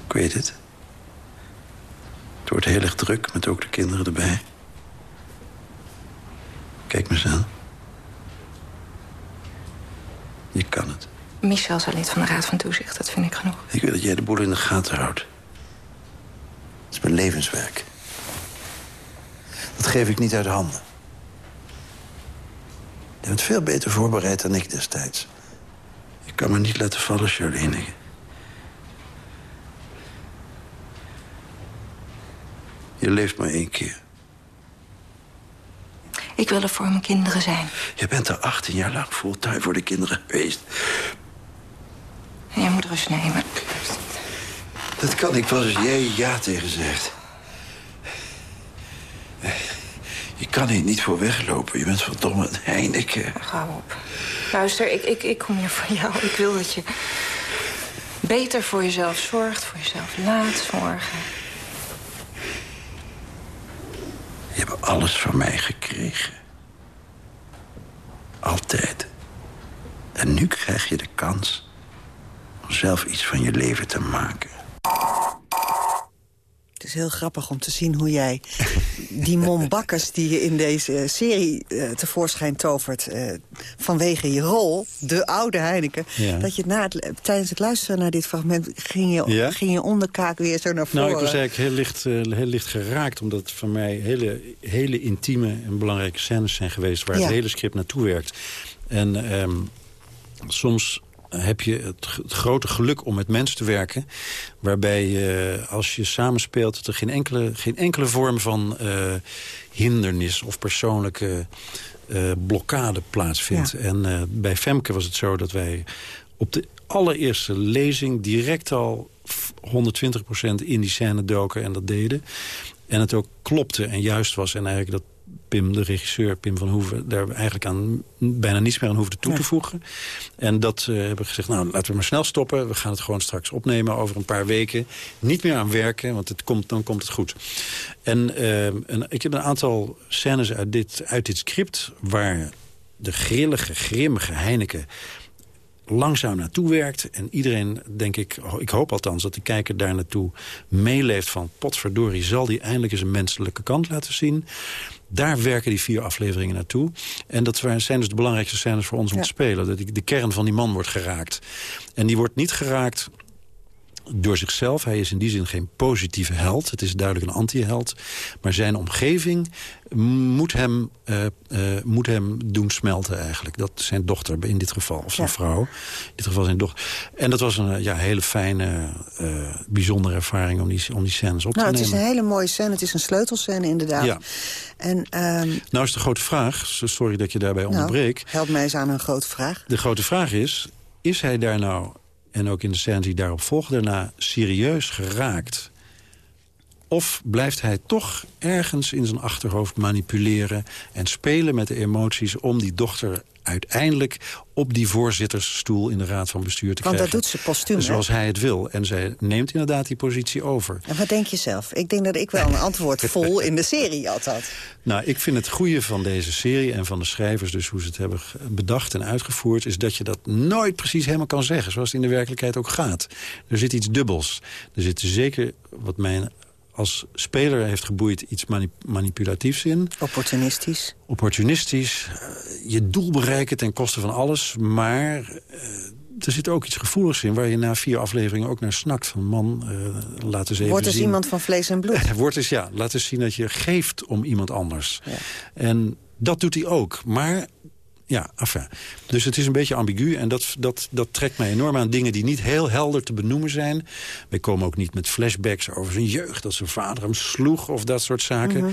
Ik weet het. Het wordt heel erg druk, met ook de kinderen erbij. Kijk me eens aan. Je kan het. Michel is al lid van de Raad van Toezicht, dat vind ik genoeg. Ik wil dat jij de boel in de gaten houdt. Het is mijn levenswerk. Dat geef ik niet uit handen. Je bent veel beter voorbereid dan ik destijds. Ik kan me niet laten vallen, Charlene. Je leeft maar één keer. Ik wil er voor mijn kinderen zijn. Je bent er 18 jaar lang fulltime voor de kinderen geweest. Jij moet rust nemen. Dat kan ik pas als jij ja tegen zegt. Je kan hier niet voor weglopen. Je bent verdomme een Heineken. Ga op. Luister, ik, ik, ik kom hier voor jou. Ik wil dat je beter voor jezelf zorgt, voor jezelf laat zorgen. Je hebt alles van mij gekregen. Altijd. En nu krijg je de kans om zelf iets van je leven te maken. Het is heel grappig om te zien hoe jij die Mon Bakkers... die je in deze serie uh, tevoorschijn tovert... Uh, vanwege je rol, de oude Heineken... dat je na het, tijdens het luisteren naar dit fragment... ging je, ging je onderkaak weer zo naar voren. Nou, ik was eigenlijk heel licht, uh, heel licht geraakt... omdat het voor mij hele, hele intieme en belangrijke scènes zijn geweest... waar het hele script naartoe werkt. En um, soms heb je het, grote geluk om met mensen te werken... waarbij je, als je samenspeelt, dat er geen enkele, geen enkele vorm van uh, hindernis... of persoonlijke uh, blokkade plaatsvindt. En uh, bij Femke was het zo dat wij op de allereerste lezing... direct al 120% in die scène doken en dat deden. En het ook klopte en juist was. En eigenlijk dat Pim, de regisseur, Pim van Hoeven... daar eigenlijk aan bijna niets meer aan hoefde toe te voegen. En dat uh, hebben we gezegd, nou, laten we maar snel stoppen. We gaan het gewoon straks opnemen over een paar weken. Niet meer aan werken, want het komt, dan komt het goed. En, uh, en ik heb een aantal scènes uit dit, uit dit script... waar de grillige, grimmige Heineken langzaam naartoe werkt. En iedereen, denk ik, ik hoop althans dat de kijker daar naartoe meeleeft van... potverdorie, zal die eindelijk eens een menselijke kant laten zien. Daar werken die vier afleveringen naartoe. En dat zijn dus de belangrijkste scènes voor ons om te spelen. Dat de kern van die man wordt geraakt. En die wordt niet geraakt door zichzelf. Hij is in die zin geen positieve held. Het is duidelijk een anti-held. Maar zijn omgeving moet hem, uh, uh, moet hem doen smelten eigenlijk. Dat zijn dochter in dit geval, of zijn vrouw. In dit geval zijn dochter. En dat was een ja, hele fijne, uh, bijzondere ervaring om die, om die scènes op nou, te nemen. Het is een hele mooie scène. Het is een sleutelscène inderdaad. Ja. En, um... Nou is de grote vraag, sorry dat je daarbij nou, onderbreek. help mij eens aan een grote vraag. De grote vraag is, is hij daar nou en ook in de scènes die daarop volgden... daarna serieus geraakt? Of blijft hij toch ergens in zijn achterhoofd manipuleren... en spelen met de emoties om die dochter uiteindelijk op die voorzittersstoel in de Raad van Bestuur te Want krijgen. Want dat doet ze postuum, Zoals hij het wil. En zij neemt inderdaad die positie over. En wat denk je zelf? Ik denk dat ik wel een antwoord vol in de serie had had. Nou, ik vind het goede van deze serie en van de schrijvers... dus hoe ze het hebben bedacht en uitgevoerd... is dat je dat nooit precies helemaal kan zeggen. Zoals het in de werkelijkheid ook gaat. Er zit iets dubbels. Er zit zeker, wat mijn als speler heeft geboeid iets manipulatiefs in. Opportunistisch. Opportunistisch. Uh, je doel bereiken ten koste van alles. Maar uh, er zit ook iets gevoeligs in... waar je na vier afleveringen ook naar snakt. Van man, uh, laat eens even Wordt eens iemand van vlees en bloed. Wordt eens, ja. Laat eens zien dat je geeft om iemand anders. Ja. En dat doet hij ook. Maar Ja, enfin. Dus het is een beetje ambigu en dat, dat, dat trekt mij enorm aan dingen die niet heel helder te benoemen zijn. Wij komen ook niet met flashbacks over zijn jeugd, dat zijn vader hem sloeg of dat soort zaken. Mhm.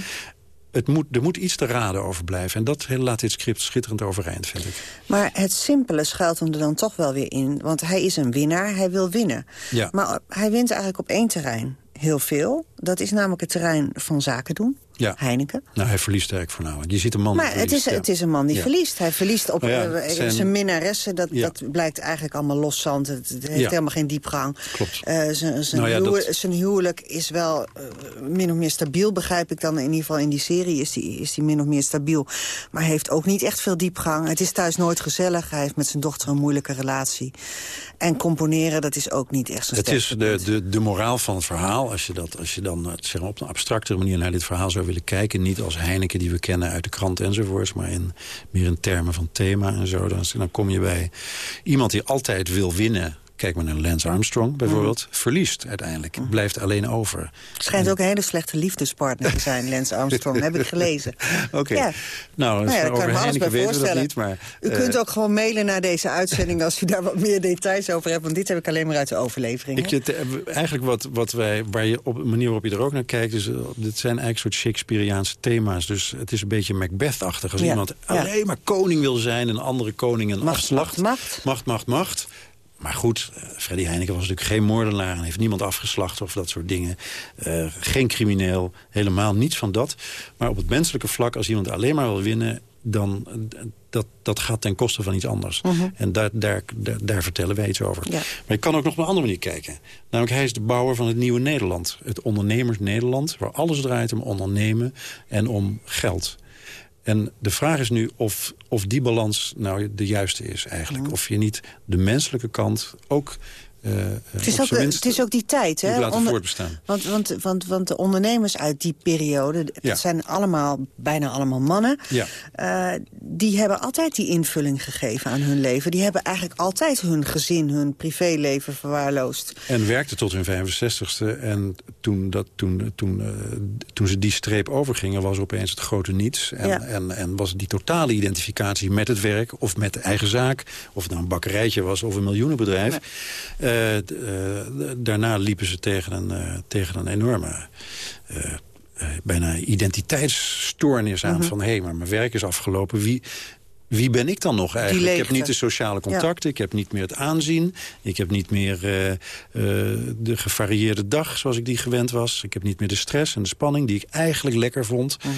Het moet, er moet iets te raden over blijven. En dat laat dit script schitterend overeind, vind ik. Maar het simpele schuilt hem er dan toch wel weer in. Want hij is een winnaar, hij wil winnen. Ja. Maar hij wint eigenlijk op één terrein heel veel. Dat is namelijk het terrein van zaken doen. Ja. Heineken. Nou, hij verliest eigenlijk voornamelijk. Je ziet een man die Maar het is, verliest, ja. het is een man die Ja. verliest. Hij verliest op Nou eh, zijn- zijn minnaressen. Dat, dat blijkt eigenlijk allemaal loszand. Het, het heeft helemaal geen diepgang. Klopt. Eh, zijn, zijn, Nou dat- zijn huwelijk is wel eh, min of meer stabiel, begrijp ik dan. In ieder geval in die serie is die, is die min of meer stabiel. Maar heeft ook niet echt veel diepgang. Het is thuis nooit gezellig. Hij heeft met zijn dochter een moeilijke relatie. En componeren, dat is ook niet echt zijn Het is de, de, de moraal van het verhaal. Als je, dat, als je dan zeg maar, op een abstractere manier naar dit verhaal zou willen kijken. Niet als Heineken die we kennen uit de krant enzovoorts. Maar in, meer in termen van thema en zo. Dan, dan kom je bij iemand die altijd wil winnen. Kijk maar naar Lance Armstrong bijvoorbeeld. Verliest uiteindelijk. Blijft alleen over. Schijnt ook een hele slechte liefdespartner te zijn, Lance Armstrong. heb ik gelezen. Oké. Ja. Nou, Nou ja, kan over ik me alles bij Heineken weten we dat voorstellen. niet. Maar, U eh, kunt ook gewoon mailen naar deze uitzending... als u daar wat meer details over hebt. Want dit heb ik alleen maar uit de overlevering. Ik, het, eh, eigenlijk wat, wat wij, waar je op een manier waarop je er ook naar kijkt... is, eh, dit zijn eigenlijk soort Shakespeareaanse thema's. Dus het is een beetje Macbeth-achtig. Als Ja, iemand alleen maar koning wil zijn... en andere koningen Macht, afslacht. macht, Macht, macht, macht. Maar goed, eh, Freddy Heineken was natuurlijk geen moordenaar... en heeft niemand afgeslacht of dat soort dingen. Eh, geen crimineel, helemaal niets van dat. Maar op het menselijke vlak, als iemand alleen maar wil winnen... dan eh, dat, dat gaat ten koste van iets anders. En daar, daar, daar, daar vertellen wij iets over. Mhm. Ja. Maar je kan ook nog op een andere manier kijken. Namelijk, hij is de bouwer van het nieuwe Nederland. Het ondernemers Nederland, waar alles draait om ondernemen en om geld. En de vraag is nu of, of die balans nou de juiste is eigenlijk. Mhm. Of je niet de menselijke kant ook... eh, Het is, op ook, zijn eh, het is ook die tijd, hè? laten Onder- voortbestaan. Want, want, want, want de ondernemers uit die periode... het Ja. zijn allemaal, bijna allemaal mannen... Ja. eh, die hebben altijd die invulling gegeven aan hun leven. Die hebben eigenlijk altijd hun gezin, hun privéleven verwaarloosd. En werkte tot hun 65ste. En toen, dat, toen, toen, toen ze die streep overgingen, was opeens het grote niets. En, Ja. en, en was die totale identificatie met het werk of met de eigen zaak. Of het nou een bakkerijtje was of een miljoenenbedrijf. Eh, daarna liepen ze tegen een, eh, tegen een enorme... eh, eh, bijna identiteitsstoornis aan. Mhm. Van, hé, maar mijn werk is afgelopen. Wie, wie ben ik dan nog eigenlijk? Ik heb niet de sociale contacten. Ik heb niet meer het aanzien. Ik heb niet meer eh, eh, de gevarieerde dag zoals ik die gewend was. Ik heb niet meer de stress en de spanning die ik eigenlijk lekker vond. Mhm.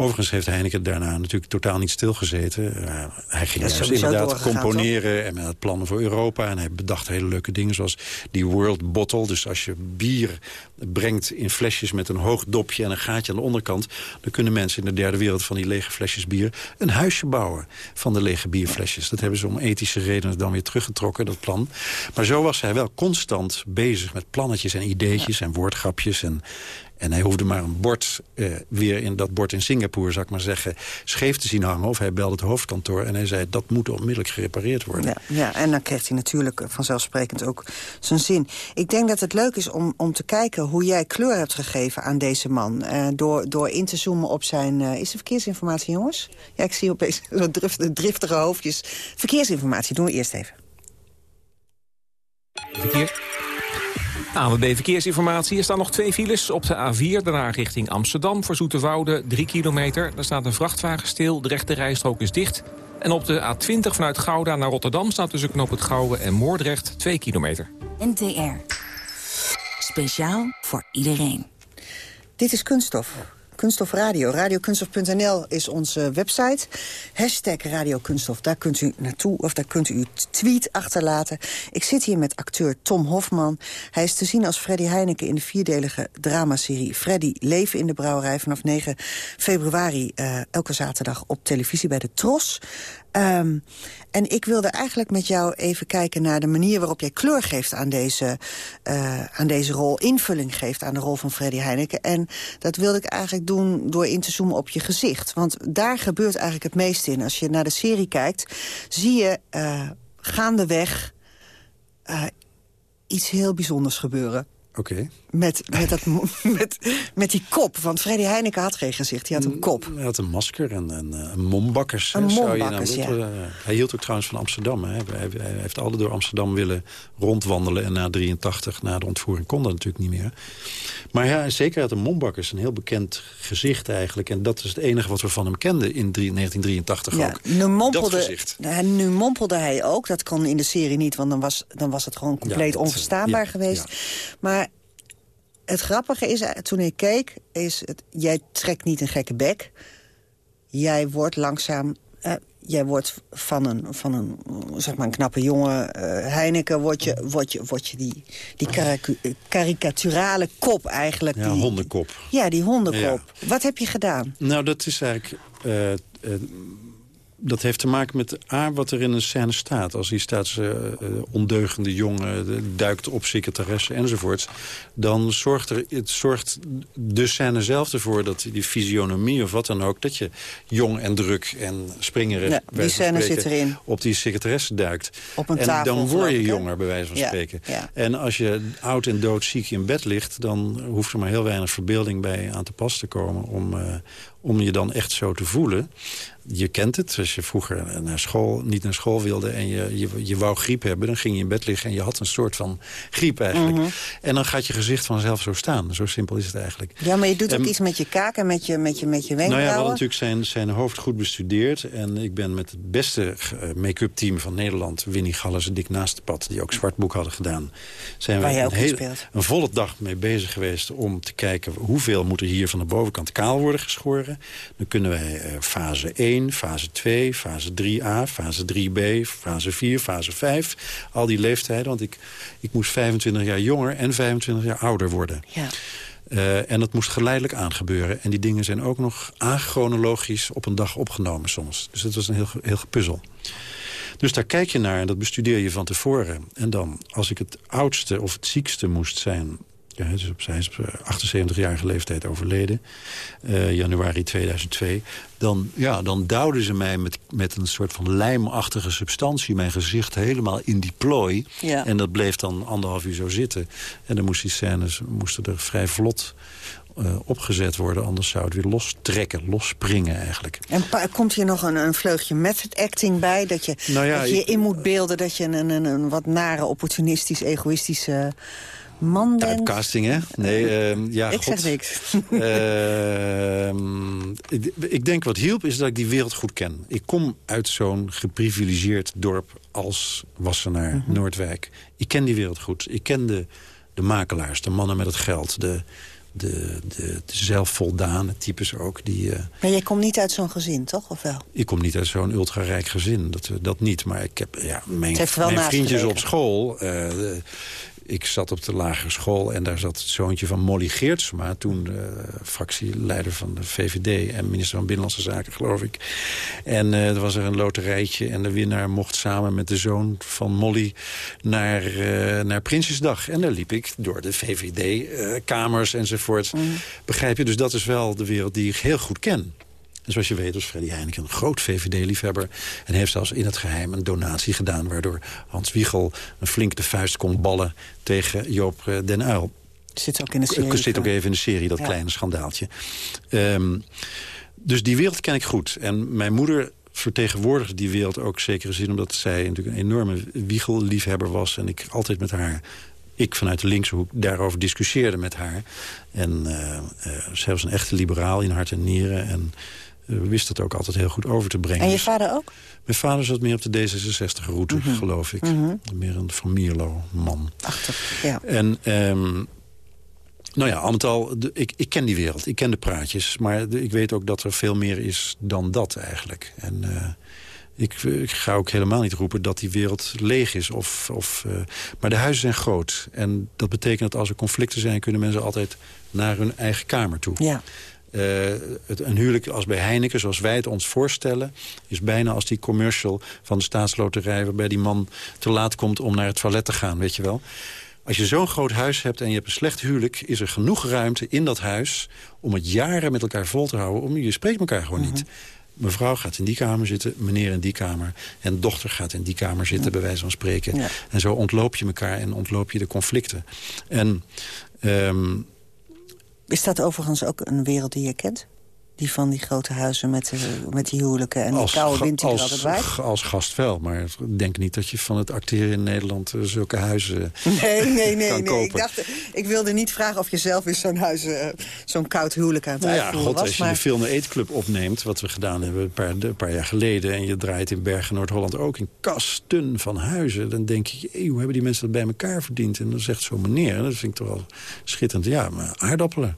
Overigens heeft Heineken daarna natuurlijk totaal niet stilgezeten. Uh, hij ging juist sowieso inderdaad componeren en had plannen voor Europa. En hij bedacht hele leuke dingen zoals die World Bottle. Dus als je bier brengt in flesjes met een hoog dopje en een gaatje aan de onderkant... dan kunnen mensen in de derde wereld van die lege flesjes bier... een huisje bouwen van de lege bierflesjes. Dat hebben ze om ethische redenen dan weer teruggetrokken, dat plan. Maar zo was hij wel constant bezig met plannetjes en ideetjes en woordgrapjes... en en hij hoefde maar een bord, eh, weer in dat bord in Singapore, zou ik maar zeggen, scheef te zien hangen. Of hij belde het hoofdkantoor en hij zei, dat moet onmiddellijk gerepareerd worden. Ja, ja, en dan krijgt hij natuurlijk vanzelfsprekend ook zijn zin. Ik denk dat het leuk is om, om te kijken hoe jij kleur hebt gegeven aan deze man. Eh, door, door in te zoomen op zijn... eh, is er verkeersinformatie, jongens? Ja, ik zie opeens zo drift, driftige hoofdjes. Verkeersinformatie, doen we eerst even. Verkeer. ANWB Verkeersinformatie. Er staan nog twee files op de A4, daarna richting Amsterdam. Voor Zoeterwoude 3 kilometer. Daar staat een vrachtwagen stil, de rechte rijstrook is dicht. En op de A20 vanuit Gouda naar Rotterdam... staat tussen Knoop het Gouwe en Moordrecht 2 kilometer. NTR. Speciaal voor iedereen. Dit is Kunststof. Kunststof Radio. Radiokunststof.nl is onze website. Hashtag Radiokunststof. Daar kunt u naartoe of daar kunt u uw tweet achterlaten. Ik zit hier met acteur Tom Hofman. Hij is te zien als Freddy Heineken in de vierdelige dramaserie Freddy Leven in de Brouwerij vanaf 9 februari. Uh, elke zaterdag op televisie bij de Tros. Um, en ik wilde eigenlijk met jou even kijken naar de manier waarop jij kleur geeft aan deze, uh, aan deze rol. Invulling geeft aan de rol van Freddy Heineken. En dat wilde ik eigenlijk doen door in te zoomen op je gezicht. Want daar gebeurt eigenlijk het meest in. Als je naar de serie kijkt, zie je uh, gaandeweg uh, iets heel bijzonders gebeuren. Oké. Met, met, dat, met, met die kop. Want Freddy Heineken had geen gezicht, hij had een kop. Hij had een masker en een, eh, een mombakkers. Een je mombakkers, nou- ja. hij hield ook trouwens van Amsterdam. Hè. Hij, heeft altijd door Amsterdam willen rondwandelen. En na 83, na de ontvoering, kon dat natuurlijk niet meer. Maar ja, zeker uit een mombakkers. Een heel bekend gezicht eigenlijk. En dat is het enige wat we van hem kenden in drie- 1983 Ja, ook. nu, Dat mompelde, gezicht. hij- nu mompelde hij ook. Dat kon in de serie niet, want dan was, dan was het gewoon compleet dat, eh, onverstaanbaar ja, geweest. Maar het grappige is, eh, toen ik keek, is het, jij trekt niet een gekke bek. Jij wordt langzaam... eh, jij wordt van een, van een, zeg maar een knappe jongen eh, Heineken... word je, word je, word je die, die karikaturale kop eigenlijk. Ja, die, hondenkop. Ja, die hondenkop. Wat heb je gedaan? Nou, dat is eigenlijk... dat heeft te maken met A, wat er in een scène staat. Als die staat uh, ondeugende jongen duikt op secretaresse enzovoorts... dan zorgt, er, het zorgt de scène zelf ervoor dat die fysionomie of wat dan ook... dat je jong en druk en springerig Ja, die scène spreken, zit erin. op die secretaresse duikt. Op een en tafel, dan word je jonger, bij wijze van Ja, spreken. ja. En als je oud en doodziek in bed ligt... dan hoeft er maar heel weinig verbeelding bij aan te pas te komen... om, uh, om je dan echt zo te voelen. Je kent het, als je vroeger naar school, niet naar school wilde... en je, je, je wou griep hebben, dan ging je in bed liggen... en je had een soort van griep eigenlijk. Mhm. En dan gaat je gezicht vanzelf zo staan. Zo simpel is het eigenlijk. Ja, maar je doet ook En- iets met je kaak en met je, met je, met je nou ja, we wenkbrauwen. hadden natuurlijk zijn, zijn hoofd goed bestudeerd. En ik ben met het beste eh, make-up team van Nederland... Winnie Galles en Dick Naastepad, die ook Zwartboek hadden gedaan... zijn Waar we een, speelt. een volle dag mee bezig geweest... om te kijken hoeveel moet er hier van de bovenkant kaal worden geschoren. Dan kunnen wij eh, fase 1, fase 2, fase 3a, fase 3b, fase 4, fase 5. Al die leeftijden, want ik, ik moest 25 jaar jonger en 25 jaar ouder worden. Ja. Eh, en dat moest geleidelijk aangebeuren. En die dingen zijn ook nog achronologisch op een dag opgenomen soms. Dus dat was een heel, heel gepuzzel. Dus daar kijk je naar en dat bestudeer je van tevoren. En dan, als ik het oudste of het ziekste moest zijn... Ja, hij is op zijn 78-jarige leeftijd overleden, eh, januari 2002... Dan, ja, dan duwden ze mij met, met een soort van lijmachtige substantie... mijn gezicht helemaal in die plooi. Ja. En dat bleef dan anderhalf uur zo zitten. En dan moesten die scènes moesten er vrij vlot eh, opgezet worden. Anders zou het weer lostrekken, losspringen eigenlijk. En komt hier nog een, een vleugje method acting bij? Dat je, Nou ja, dat je je in moet beelden dat je een, een, een wat nare, opportunistisch, egoïstische man bent? Typecasting, hè? Nee, ehm, ja, Ik god. zeg niks. Ehm, ik, ik denk wat hielp is dat ik die wereld goed ken. Ik kom uit zo'n geprivilegeerd dorp als Wassenaar, Mhm. Noordwijk. Ik ken die wereld goed. Ik ken de, de makelaars, de mannen met het geld... de, de, de, de zelfvoldane types ook. Die, eh, Maar jij komt niet uit zo'n gezin, toch? Of wel? ik kom niet uit zo'n ultra-rijk gezin, dat, eh, dat niet. Maar ik heb ja, mijn, vriendjes op school... eh, ik zat op de lagere school en daar zat het zoontje van Molly Geertsma... toen eh, fractieleider van de VVD en minister van Binnenlandse Zaken, geloof ik. En eh, er was er een loterijtje en de winnaar mocht samen met de zoon van Molly... naar, eh, naar Prinsjesdag. En daar liep ik door de VVD-kamers enzovoort. Begrijp je? Dus dat is wel de wereld die ik heel goed ken. En zoals je weet was Freddy Heineken een groot VVD-liefhebber... en heeft zelfs in het geheim een donatie gedaan... waardoor Hans Wiegel een flink de vuist kon ballen tegen Joop eh, den Uyl. Zit ook in de serie. Ik zit ook even in de serie, dat Ja. kleine schandaaltje. Ehm, dus die wereld ken ik goed. En mijn moeder vertegenwoordigde die wereld ook zeker in zin... omdat zij natuurlijk een enorme Wiegel-liefhebber was... en ik altijd met haar ik vanuit de linkse hoek daarover discussieerde met haar. En uh, uh, zij was een echte liberaal in hart en nieren. En wist het ook altijd heel goed over te brengen. En je Dus vader ook? Mijn vader zat meer op de D66-route, Mhm. geloof ik. Mhm. Meer een Van Mierlo-man. Achter, ja. En... ehm, nou ja, al met al, de- ik, ik ken die wereld, ik ken de praatjes. Maar de- ik weet ook dat er veel meer is dan dat eigenlijk. En eh, ik, ik ga ook helemaal niet roepen dat die wereld leeg is. Of, of, eh, maar de huizen zijn groot. En dat betekent dat als er conflicten zijn... kunnen mensen altijd naar hun eigen kamer toe. Ja. Eh, het, een huwelijk als bij Heineken, zoals wij het ons voorstellen... is bijna als die commercial van de staatsloterij... waarbij die man te laat komt om naar het toilet te gaan, weet je wel. Als je zo'n groot huis hebt en je hebt een slecht huwelijk... is er genoeg ruimte in dat huis om het jaren met elkaar vol te houden. Om, je spreekt elkaar gewoon niet. mevrouw gaat in die kamer zitten, meneer in die kamer... en dochter gaat in die kamer zitten, bij wijze van spreken. En zo ontloop je elkaar en ontloop je de conflicten. En... ehm, Is dat overigens ook een wereld die je kent? Die van die grote huizen met, de, met die huwelijken en die koude wind die er als, altijd waait? g- als gast wel, maar ik denk niet dat je van het acteren in Nederland... eh, zulke huizen Nee, nee, nee. nee. kopen. Ik, dacht, ik wilde niet vragen of je zelf in zo'n huis eh, zo'n koud huwelijk aan het Nou ja, god, was. als je maar... de Film Eetclub opneemt... wat we gedaan hebben een paar, een paar jaar geleden... en je draait in Bergen, Noord-Holland ook in kasten van huizen... dan denk je, hey, hoe hebben die mensen dat bij elkaar verdiend? En dan zegt zo'n meneer, en dat vind ik toch wel schitterend... ja, maar aardappelen.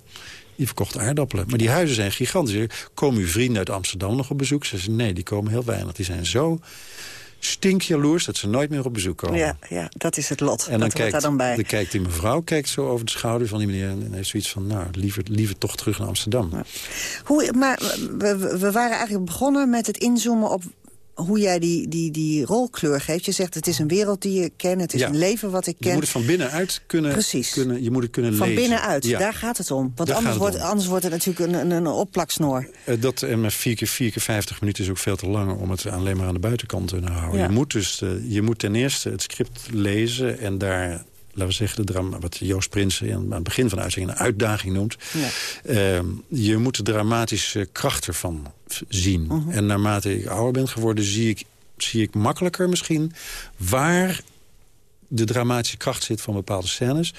Die verkocht aardappelen. Maar die huizen zijn gigantisch. Komen uw vrienden uit Amsterdam nog op bezoek? Ze zeggen, nee, die komen heel weinig. Die zijn zo stinkjaloers dat ze nooit meer op bezoek komen. Ja, ja, dat is het lot. En dan dat kijkt, daar dan bij. dan kijkt die mevrouw kijkt zo over de schouder van die meneer... en heeft zoiets van, nou, liever, liever toch terug naar Amsterdam. Hoe, maar we- we waren eigenlijk begonnen met het inzoomen op hoe jij die, die, die rolkleur geeft. Je zegt, het is een wereld die je kent, het is Ja. een leven wat ik Je ken. moet het van binnenuit kunnen, Precies. kunnen, je moet het kunnen Van lezen. binnenuit, Ja. daar gaat het om. Want Daar anders wordt, om. anders wordt het natuurlijk een, een, een opplaksnoor. Eh, Dat en maar vier keer, vier keer 50 minuten is ook veel te lang om het alleen maar aan de buitenkant te houden. Ja. Je, moet dus, eh, je moet ten eerste het script lezen en daar, laten we zeggen, de drama, wat Joost Prinsen aan het begin van de uitzending een uitdaging noemt. Ehm, je moet de dramatische kracht ervan zien. Mhm. En naarmate ik ouder ben geworden, zie ik, zie ik makkelijker misschien waar de dramatische kracht zit van bepaalde scènes.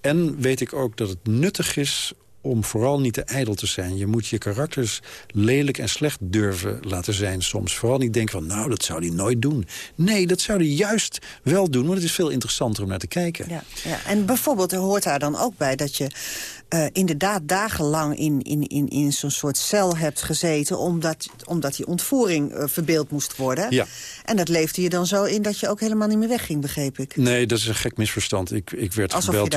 En weet ik ook dat het nuttig is om vooral niet te ijdel te zijn. Je moet je karakters lelijk en slecht durven laten zijn soms. Vooral niet denken van, nou, dat zou hij nooit doen. Nee, dat zou hij juist wel doen, want het is veel interessanter om naar te kijken. Ja, ja. En bijvoorbeeld, er hoort daar dan ook bij dat je eh, inderdaad dagenlang in, in, in, in zo'n soort cel hebt gezeten... omdat, omdat die ontvoering eh, verbeeld moest worden. Ja. En dat leefde je dan zo in dat je ook helemaal niet meer wegging, begreep ik. Nee, dat is een gek misverstand. Ik, ik werd Alsof gebeld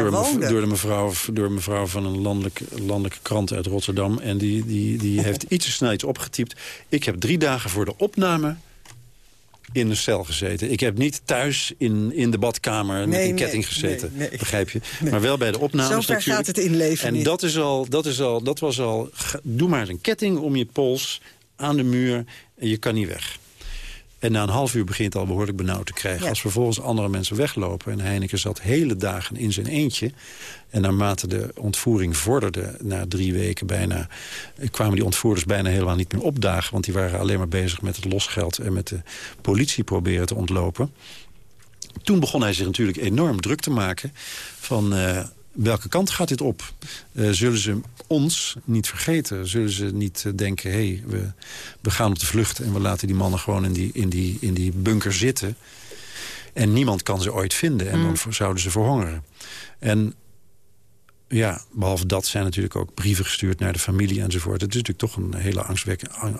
door, de mevrouw, door mevrouw van een landelijke, landelijke krant uit Rotterdam. En die, die, die heeft iets te snel iets opgetypt. Ik heb drie dagen voor de opname in een cel gezeten. Ik heb niet thuis in, in de badkamer met een nee, ketting gezeten. nee. Begrijp je? Maar wel bij de opnames natuurlijk. gaat het inleven En niet. dat, is al, dat, is al, dat was al... Doe maar eens een ketting om je pols aan de muur en je kan niet weg. En na een half uur begint het al behoorlijk benauwd te krijgen. Ja. Als vervolgens andere mensen weglopen... en Heineken zat hele dagen in zijn eentje... en naarmate de ontvoering vorderde, na drie weken bijna... kwamen die ontvoerders bijna helemaal niet meer opdagen... want die waren alleen maar bezig met het losgeld... en met de politie proberen te ontlopen. Toen begon hij zich natuurlijk enorm druk te maken... van eh, welke kant gaat dit op? Eh, zullen ze ons niet vergeten? Zullen ze niet eh, denken, hé, hey, we, we gaan op de vlucht... en we laten die mannen gewoon in die, in die, in die bunker zitten... en niemand kan ze ooit vinden en dan voor- zouden ze verhongeren. En ja, behalve dat zijn natuurlijk ook brieven gestuurd naar de familie enzovoort. Het is natuurlijk toch een hele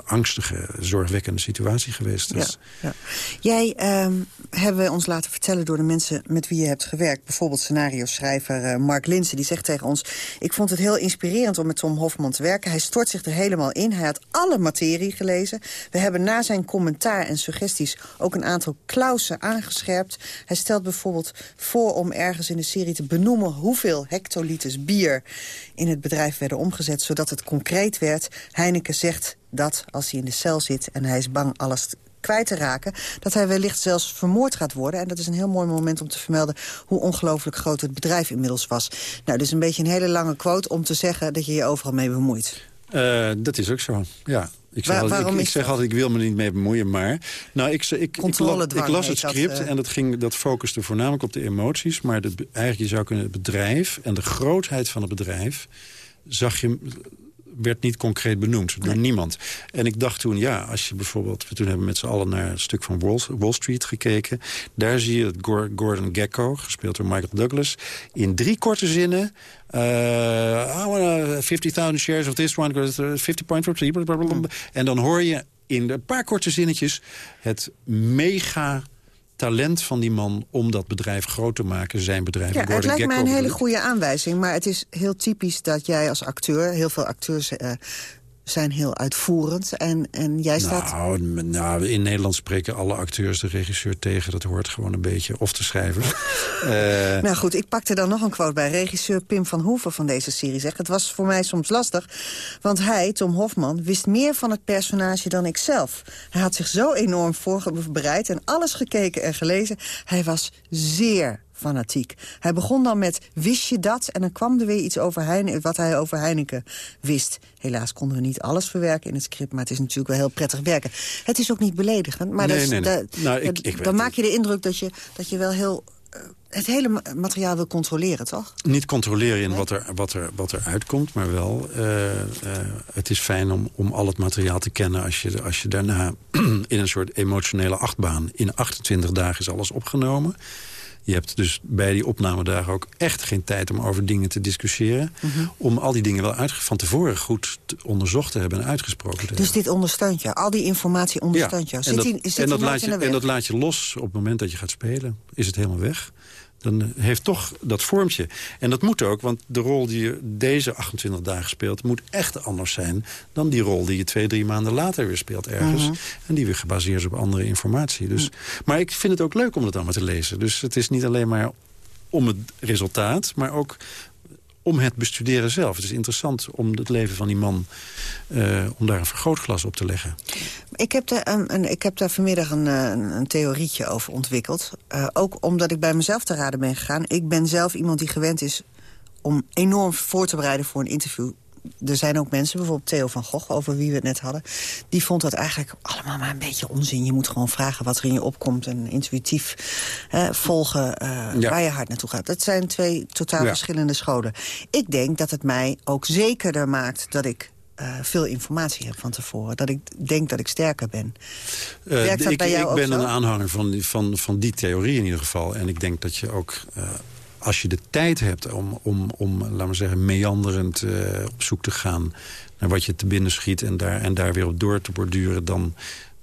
angstige, zorgwekkende situatie geweest. Dus, Ja. Jij ehm, hebben we ons laten vertellen door de mensen met wie je hebt gewerkt. Bijvoorbeeld scenario-schrijver eh, Mark Linsen. Die zegt tegen ons... ik vond het heel inspirerend om met Tom Hofman te werken. Hij stort zich er helemaal in. Hij had alle materie gelezen. We hebben na zijn commentaar en suggesties ook een aantal klausen aangescherpt. Hij stelt bijvoorbeeld voor om ergens in de serie te benoemen... hoeveel hectoliters bier in het bedrijf werden omgezet... zodat het concreet werd. Heineken zegt dat als hij in de cel zit en hij is bang alles kwijt te raken... dat hij wellicht zelfs vermoord gaat worden. En dat is een heel mooi moment om te vermelden... hoe ongelooflijk groot het bedrijf inmiddels was. Nou, dus een beetje een hele lange quote om te zeggen... dat je je overal mee bemoeit. Eh, dat is ook zo, ja. Ik zeg, Waar- altijd, waarom ik, zeg altijd, ik wil me niet mee bemoeien, maar... Nou, ik, ik, ik, la- las het dat, script eh. en dat, ging, dat focuste voornamelijk op de emoties. Maar de, eigenlijk, je zou kunnen, het bedrijf en de grootheid van het bedrijf... zag je werd niet concreet benoemd door niemand. En ik dacht toen, ja, als je bijvoorbeeld... toen hebben we met z'n allen naar een stuk van Wall, Wall Street gekeken. Daar zie je het Gor- Gordon Gekko, gespeeld door Michael Douglas... in drie korte zinnen... eh, I want 50.000 shares of this one, 50 point for En dan hoor je in een paar korte zinnetjes... het mega talent van die man om dat bedrijf groot te maken. Zijn bedrijf. Ja, het Gordon lijkt mij een hele goede aanwijzing. Maar het is heel typisch dat jij als acteur... heel veel acteurs eh, zijn heel uitvoerend. En, en jij staat... Nou, nou, in Nederland spreken alle acteurs de regisseur tegen. Dat hoort gewoon een beetje. Of de schrijver. uh... Nou goed, ik pakte dan nog een quote bij. Regisseur Pim van Hoeven van deze serie zegt... het was voor mij soms lastig, want hij, Tom Hofman... wist meer van het personage dan ik zelf. Hij had zich zo enorm voorbereid en alles gekeken en gelezen. Hij was zeer fanatiek. Hij begon dan met, wist je dat? En dan kwam er weer iets over Heine, wat hij over Heineken wist. Helaas konden we niet alles verwerken in het script... maar het is natuurlijk wel heel prettig werken. Het is ook niet beledigend, maar nee, dat, nee, nee. nou, ik, ik dan maak je de indruk dat je, dat je wel heel uh, het hele materiaal wil controleren, toch? Niet controleren in nee? wat, er, wat, er, wat er uitkomt, maar wel... Uh, uh, het is fijn om, om al het materiaal te kennen... als je, als je daarna in een soort emotionele achtbaan... in 28 dagen is alles opgenomen... Je hebt dus bij die opnamedagen ook echt geen tijd om over dingen te discussiëren. Mm -hmm. Om al die dingen wel uit, van tevoren goed te onderzocht te hebben en uitgesproken te dus hebben. Dus dit ondersteunt je? Al die informatie ondersteunt ja. jou? Zit en dat, die, zit en, dat die laat je, en dat laat je los op het moment dat je gaat spelen. Is het helemaal weg dan heeft toch dat vormtje. En dat moet ook, want de rol die je deze 28 dagen speelt... moet echt anders zijn dan die rol die je twee, drie maanden later weer speelt ergens. Mhm. En die weer gebaseerd is op andere informatie. Dus, mm. Maar ik vind het ook leuk om dat allemaal te lezen. Dus het is niet alleen maar om het resultaat, maar ook om het bestuderen zelf. Het is interessant om het leven van die man... Uh, om daar een vergrootglas op te leggen. Ik heb daar, een, ik heb daar vanmiddag een, een, een theorietje over ontwikkeld. Uh, ook omdat ik bij mezelf te raden ben gegaan. Ik ben zelf iemand die gewend is om enorm voor te bereiden voor een interview er zijn ook mensen, bijvoorbeeld Theo van Gogh... over wie we het net hadden, die vond dat eigenlijk allemaal maar een beetje onzin. Je moet gewoon vragen wat er in je opkomt... en intuïtief hè, volgen uh, ja. waar je hart naartoe gaat. Dat zijn twee totaal ja. verschillende scholen. Ik denk dat het mij ook zekerder maakt dat ik uh, veel informatie heb van tevoren. Dat ik denk dat ik sterker ben. Uh, Werkt dat ik, bij jou ik ben ook zo? een aanhanger van van, van die theorie in ieder geval. En ik denk dat je ook... Als je de tijd hebt om, om, om laten we zeggen, meanderend uh, op zoek te gaan... naar wat je te binnen schiet en daar, en daar weer op door te borduren... dan,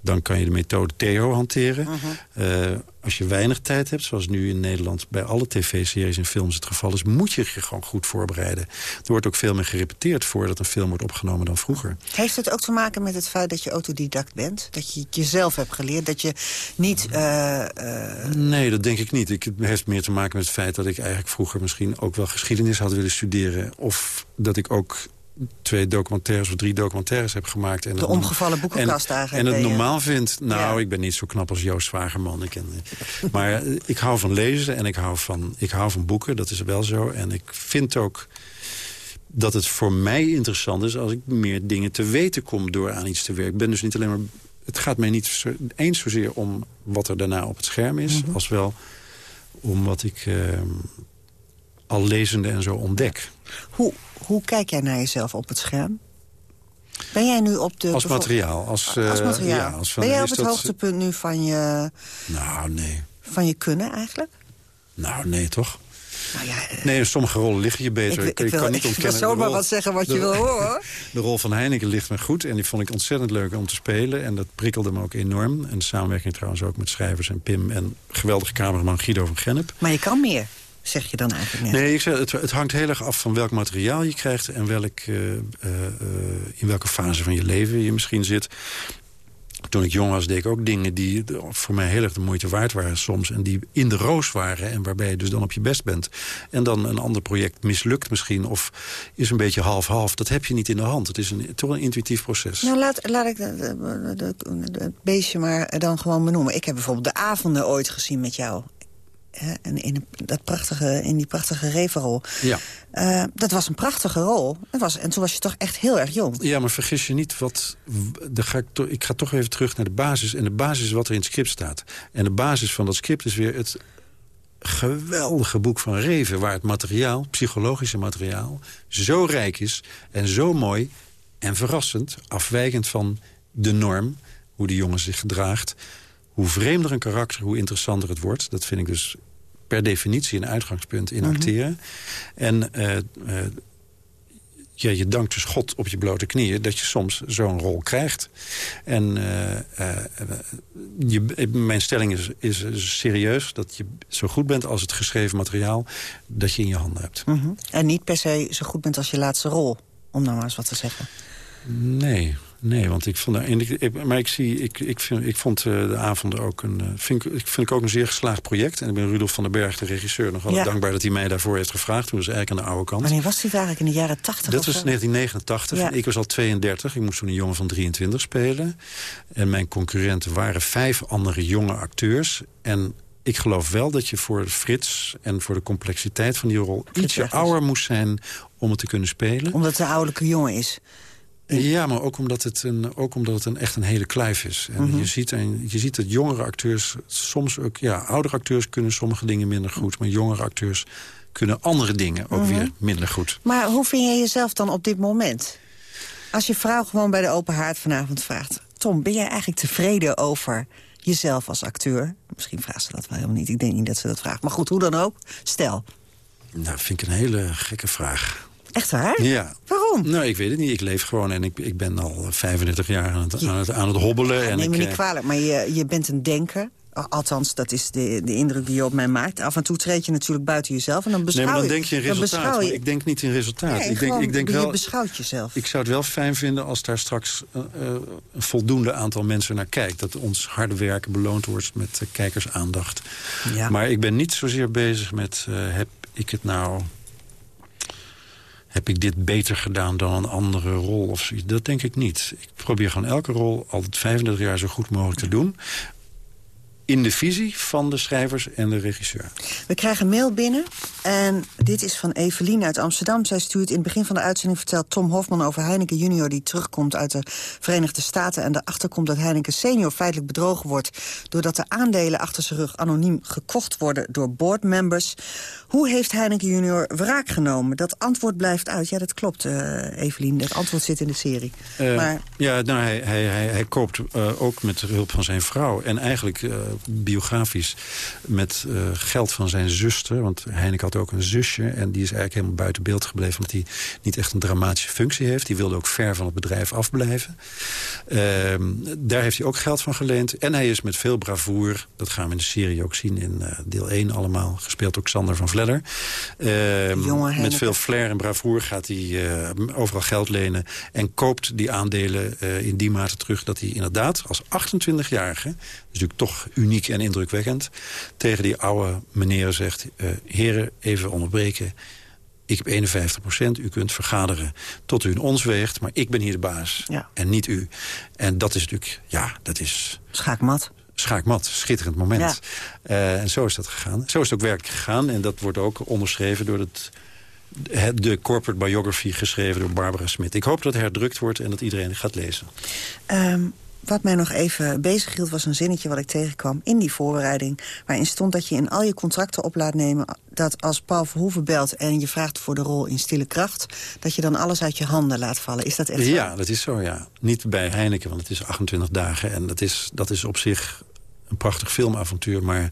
dan kan je de methode Theo hanteren. Uh -huh. uh, als je weinig tijd hebt, zoals nu in Nederland... bij alle tv-series en films het geval is... moet je je gewoon goed voorbereiden. Er wordt ook veel meer gerepeteerd voordat een film wordt opgenomen dan vroeger. Heeft het ook te maken met het feit dat je autodidact bent? Dat je het jezelf hebt geleerd? Dat je niet... Uh, uh... Nee, dat denk ik niet. Ik, het heeft meer te maken met het feit dat ik eigenlijk vroeger... misschien ook wel geschiedenis had willen studeren. Of dat ik ook twee documentaires of drie documentaires heb gemaakt. En de omgevallen boekenkast en, eigenlijk. En het normaal vindt, nou, ja. ik ben niet zo knap als Joost Zwagerman. Ik ken, maar ik hou van lezen en ik hou van, ik hou van boeken, dat is wel zo. En ik vind ook dat het voor mij interessant is als ik meer dingen te weten kom door aan iets te werken. Ik ben dus niet alleen maar... Het gaat mij niet zo, eens zozeer om wat er daarna op het scherm is... Mm -hmm. als wel om wat ik uh, al lezende en zo ontdek. Hoe, hoe kijk jij naar jezelf op het scherm? Ben jij nu op de... Als materiaal. Als, uh, als materiaal. Ja, als van, ben jij op het dat... hoogtepunt nu van je... Nou, nee. Van je kunnen eigenlijk? Nou, nee, toch? Nou ja, uh... Nee, in sommige rollen lig je beter. Ik, ik, ik, wil, kan niet ontkennen. Ik wil zomaar rol, wat zeggen wat de, je wil horen. De rol van Heineken ligt me goed. En die vond ik ontzettend leuk om te spelen. En dat prikkelde me ook enorm. En de samenwerking trouwens ook met schrijvers en Pim. En geweldige cameraman Guido van Gennep. Maar je kan meer zeg je dan eigenlijk net? Nee, ik zeg, het, het, hangt heel erg af van welk materiaal je krijgt... en welk, uh, uh, in welke fase van je leven je misschien zit. Toen ik jong was, deed ik ook dingen die voor mij heel erg de moeite waard waren soms. En die in de roos waren en waarbij je dus dan op je best bent. En dan een ander project mislukt misschien of is een beetje half-half. Dat heb je niet in de hand. Het is een, toch een intuïtief proces. Nou, laat, laat ik het beestje maar dan gewoon benoemen. Ik heb bijvoorbeeld de avonden ooit gezien met jou en in, dat prachtige, in die prachtige revenrol. Ja. Uh, dat was een prachtige rol. Dat was, en toen was je toch echt heel erg jong. Ja, maar vergis je niet. Wat, de ga ik, to, ik ga toch even terug naar de basis. En de basis is wat er in het script staat. En de basis van dat script is weer het geweldige boek van Reven... waar het materiaal, psychologische materiaal, zo rijk is... en zo mooi en verrassend, afwijkend van de norm... hoe die jongen zich gedraagt hoe vreemder een karakter, hoe interessanter het wordt. Dat vind ik dus per definitie een uitgangspunt in acteren. Mm -hmm. En uh, uh, ja, je dankt dus God op je blote knieën... dat je soms zo'n rol krijgt. En uh, je, mijn stelling is, is, serieus... dat je zo goed bent als het geschreven materiaal... dat je in je handen hebt. Mm -hmm. En niet per se zo goed bent als je laatste rol, om nou maar eens wat te zeggen. Nee, Nee, want ik vond daar, ik, ik, maar ik, zie, ik, ik, vind, ik vond uh, de avonden ook een, uh, vind, ik, vind ik ook een zeer geslaagd project. En ik ben Rudolf van den Berg, de regisseur, nog wel ja. dankbaar dat hij mij daarvoor heeft gevraagd. Toen was eigenlijk aan de oude kant. Wanneer was hij eigenlijk in de jaren 80? Dat was 1989. Ja. Ik was al 32. Ik moest toen een jongen van 23 spelen. En mijn concurrenten waren vijf andere jonge acteurs. En ik geloof wel dat je voor Frits en voor de complexiteit van die rol... Ietsje ouder moest zijn om het te kunnen spelen. Omdat het een ouderlijke jongen is. Ja, maar ook omdat het, een, ook omdat het een, echt een hele kluif is. En Mhm. je, ziet, en je ziet dat jongere acteurs soms ook... Ja, oudere acteurs kunnen sommige dingen minder goed... maar jongere acteurs kunnen andere dingen ook Mhm. weer minder goed. Maar hoe vind je jezelf dan op dit moment? Als je vrouw gewoon bij de open haard vanavond vraagt... Tom, ben jij eigenlijk tevreden over jezelf als acteur? Misschien vraagt ze dat wel helemaal niet. Ik denk niet dat ze dat vraagt. Maar goed, hoe dan ook. Stel. Nou, vind ik een hele gekke vraag. Echt waar? Ja. Waarom? Nou, ik weet het niet. Ik leef gewoon en ik, ik ben al 35 jaar aan het, aan het, aan het hobbelen. Ja, en neem ik, me niet eh, kwalijk, maar je, je bent een denker. Althans, dat is de, de indruk die je op mij maakt. Af en toe treed je natuurlijk buiten jezelf. En dan beschouw Nee, maar dan je, denk je in resultaat. je- ik denk niet in resultaat. Nee, ik denk, ik denk je wel, beschouwt jezelf. Ik zou het wel fijn vinden als daar straks eh, eh, een voldoende aantal mensen naar kijkt. Dat ons harde werken beloond wordt met kijkersaandacht. Ja. Maar ik ben niet zozeer bezig met... heb ik het nou... Heb ik dit beter gedaan dan een andere rol of? Dat denk ik niet. Ik probeer gewoon elke rol altijd 35 jaar zo goed mogelijk te doen. In de visie van de schrijvers en de regisseur. We krijgen mail binnen. En dit is van Evelien uit Amsterdam. Zij stuurt in het begin van de uitzending... vertelt Tom Hofman over Heineken junior... die terugkomt uit de Verenigde Staten... en erachter komt dat Heineken senior feitelijk bedrogen wordt... doordat de aandelen achter zijn rug anoniem gekocht worden... door boardmembers. Hoe heeft Heineken junior wraak genomen? Dat antwoord blijft uit. Ja, dat klopt, eh, Evelien. Dat antwoord zit in de serie. Eh, maar Ja, nou, hij, hij, hij, hij koopt eh, ook met hulp van zijn vrouw. En eigenlijk biografisch met geld van zijn zuster. Want Heineken had ook een zusje. En die is eigenlijk helemaal buiten beeld gebleven. Omdat hij niet echt een dramatische functie heeft. Die wilde ook ver van het bedrijf afblijven. Ehm, daar heeft hij ook geld van geleend. En hij is met veel bravoer, dat gaan we in de serie ook zien... in deel 1 allemaal, gespeeld ook Sander van. Ehm, met veel flair en bravoer gaat hij eh, overal geld lenen... en koopt die aandelen eh, in die mate terug dat hij inderdaad als 28-jarige... dus natuurlijk toch uniek en indrukwekkend... tegen die oude meneer zegt... eh, heren, even onderbreken... Ik heb 51 procent, u kunt vergaderen tot u in ons weegt... maar ik ben hier de baas Ja. en niet u. En dat is natuurlijk, ja, dat is schaakmat. Schaakmat, schitterend moment. Ja. Eh, en zo is dat gegaan. Zo is het ook werkelijk gegaan. En dat wordt ook onderschreven door het, het- de corporate biography geschreven door Barbara Smit. Ik hoop dat het herdrukt wordt en dat iedereen gaat lezen. Ehm, wat mij nog even bezig hield was een zinnetje wat ik tegenkwam in die voorbereiding. Waarin stond dat je in al je contracten op laat nemen dat als Paul Verhoeven belt en je vraagt voor de rol in stille kracht, dat je dan alles uit je handen laat vallen. Is dat echt zo? Ja, dat is zo, ja. Niet bij Heineken, want het is 28 dagen. En dat is, dat is op zich een prachtig filmavontuur. Maar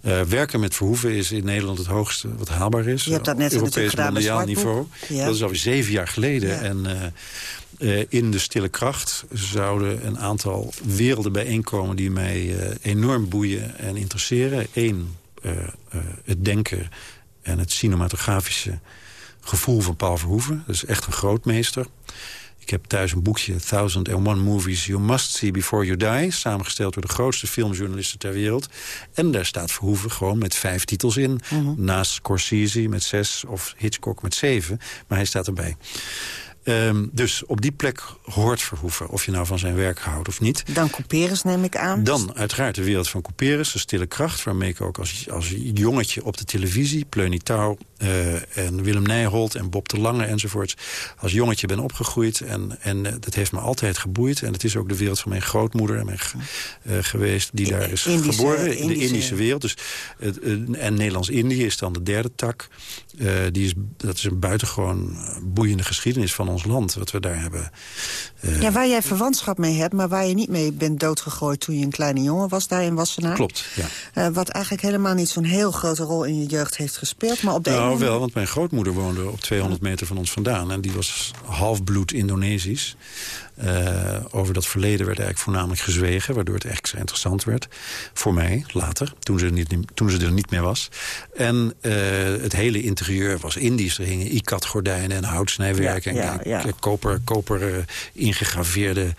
eh, werken met Verhoeven is in Nederland het hoogste wat haalbaar is. Je hebt dat net Europees natuurlijk gedaan mondiaal niveau. Ja. Dat is alweer zeven jaar geleden. Ja. En eh, eh, in De Stille Kracht zouden een aantal werelden bijeenkomen... die mij enorm boeien en interesseren. Eén, het denken en het cinematografische gevoel van Paul Verhoeven. Dat is echt een grootmeester. Ik heb thuis een boekje, 1001 Movies You Must See Before You Die... samengesteld door de grootste filmjournalisten ter wereld. En daar staat Verhoeven gewoon met vijf titels in. Naast Scorsese met zes of Hitchcock met zeven. Maar hij staat erbij. Ehm, dus op die plek hoort Verhoeven, of je nou van zijn werk houdt of niet. Dan Couperus neem ik aan. Dan uiteraard de wereld van Couperus, de stille kracht... waarmee ik ook als, als jongetje op de televisie... Pleuni Eh, en Willem Nijholt en Bob de Lange enzovoort... als jongetje ben opgegroeid en, en eh, dat heeft me altijd geboeid. En het is ook de wereld van mijn grootmoeder en mijn, eh, geweest... die daar is Indische- geboren, in de Indische- wereld. Dus, en Nederlands-Indië is dan de derde tak. Die is, dat is een buitengewoon boeiende geschiedenis van ons land... wat we daar hebben. Eh, Ja, waar jij verwantschap mee hebt, maar waar je niet mee bent doodgegooid... toen je een kleine jongen was daar in Wassenaar. Klopt, ja. Eh, wat eigenlijk helemaal niet zo'n heel grote rol in je jeugd heeft gespeeld. Maar op de Nou, Nou wel, want mijn grootmoeder woonde op 200 meter van ons vandaan. En die was halfbloed Indonesisch. Uh, over dat verleden werd eigenlijk voornamelijk gezwegen... waardoor het echt interessant werd. Voor mij, later, toen ze, niet, toen ze er niet meer was. En uh, het hele interieur was Indisch. Er hingen ikat-gordijnen en. Ja, ja, en koper, koper uh, ingegraveerde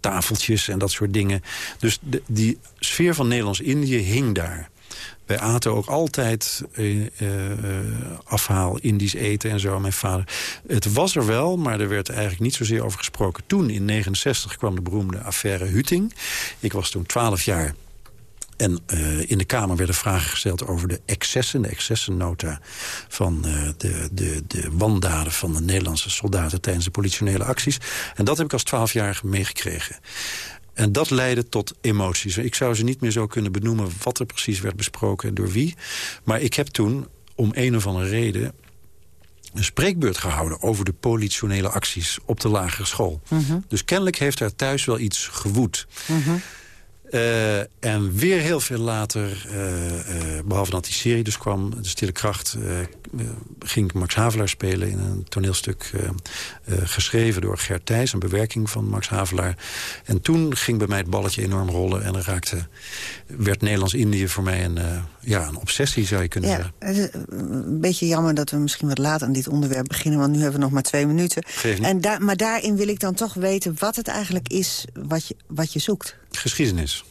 tafeltjes en dat soort dingen. Dus de, die sfeer van Nederlands-Indië hing daar. Wij aten ook altijd uh, uh, afhaal Indisch eten en zo, mijn vader. Het was er wel, maar er werd eigenlijk niet zozeer over gesproken. Toen, in 69, kwam de beroemde affaire Huting. Ik was toen 12 jaar. En uh, in de Kamer werden vragen gesteld over de excessen, de excessennota van de, de, de wandaden van de Nederlandse soldaten tijdens de politionele acties. En dat heb ik als twaalfjarige meegekregen. En dat leidde tot emoties. Ik zou ze niet meer zo kunnen benoemen wat er precies werd besproken en door wie. Maar ik heb toen, om een of andere reden een spreekbeurt gehouden over de politionele acties op de lagere school. Mm -hmm. Dus kennelijk heeft daar thuis wel iets gewoed. Mm -hmm. Uh, en weer heel veel later, uh, uh, behalve dat die serie dus kwam... De Stille Kracht, ging Max Havelaar spelen... in een toneelstuk geschreven door Gert Thijs... een bewerking van Max Havelaar. En toen ging bij mij het balletje enorm rollen... en dan raakte, werd Nederlands-Indië voor mij een, ja, een obsessie, zou je kunnen ja, zeggen. Het is een beetje jammer dat we misschien wat laat aan dit onderwerp beginnen... want nu hebben we nog maar twee minuten. En daar, maar daarin wil ik dan toch weten wat het eigenlijk is wat je, wat je zoekt. Geschiedenis.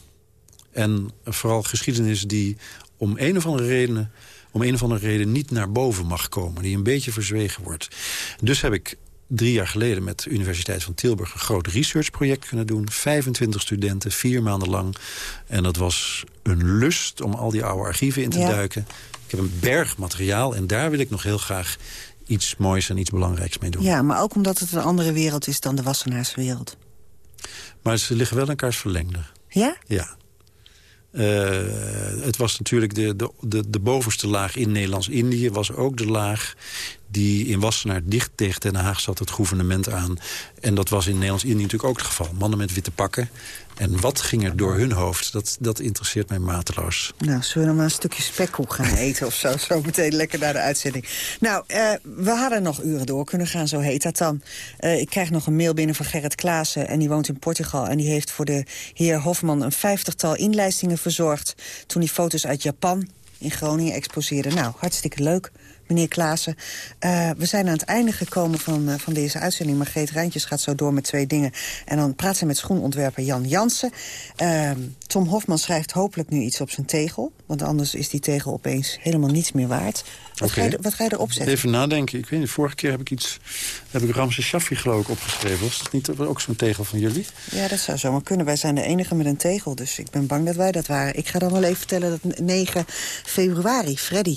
En vooral geschiedenis die om een of andere reden, om een of andere reden niet naar boven mag komen. Die een beetje verzwegen wordt. Dus heb ik drie jaar geleden met de Universiteit van Tilburg... een groot researchproject kunnen doen. 25 studenten, vier maanden lang. En dat was een lust om al die oude archieven in te ja. duiken. Ik heb een berg materiaal en daar wil ik nog heel graag iets moois en iets belangrijks mee doen. Ja, maar ook omdat het een andere wereld is dan de Wassenaarswereld. Maar ze liggen wel in elkaars verlengde. Ja? Ja. Uh, het was natuurlijk de, de, de, de bovenste laag in Nederlands-Indië... was ook de laag die in Wassenaar dicht tegen Den Haag zat het gouvernement aan. En dat was in Nederlands-Indië natuurlijk ook het geval. Mannen met witte pakken. En wat ging er door hun hoofd? Dat, dat interesseert mij mateloos. Nou, zullen we dan maar een stukje spekkoek gaan eten of zo? Zo meteen lekker naar de uitzending. Nou, uh, we hadden nog uren door kunnen gaan, zo heet dat dan. Uh, ik krijg nog een mail binnen van Gerrit Klaassen... en die woont in Portugal. En die heeft voor de heer Hofman een vijftigtal inlijstingen verzorgd... toen hij foto's uit Japan in Groningen exposeerde. Nou, hartstikke leuk meneer Klaassen. Uh, we zijn aan het einde gekomen van, uh, van deze uitzending. Margreet Rijntjes gaat zo door met twee dingen. En dan praat ze met schoenontwerper Jan Jansen. Uh, Tom Hofman schrijft hopelijk nu iets op zijn tegel. Want anders is die tegel opeens helemaal niets meer waard. Wat, okay. ga, je, wat ga je erop zetten? Even nadenken. Ik weet niet, vorige keer heb ik iets... heb ik Ramses Shaffi geloof ik opgeschreven. Was dat niet ook zo'n tegel van jullie? Ja, dat zou zomaar kunnen. Wij zijn de enige met een tegel. Dus ik ben bang dat wij dat waren. Ik ga dan wel even vertellen dat 9 februari, Freddy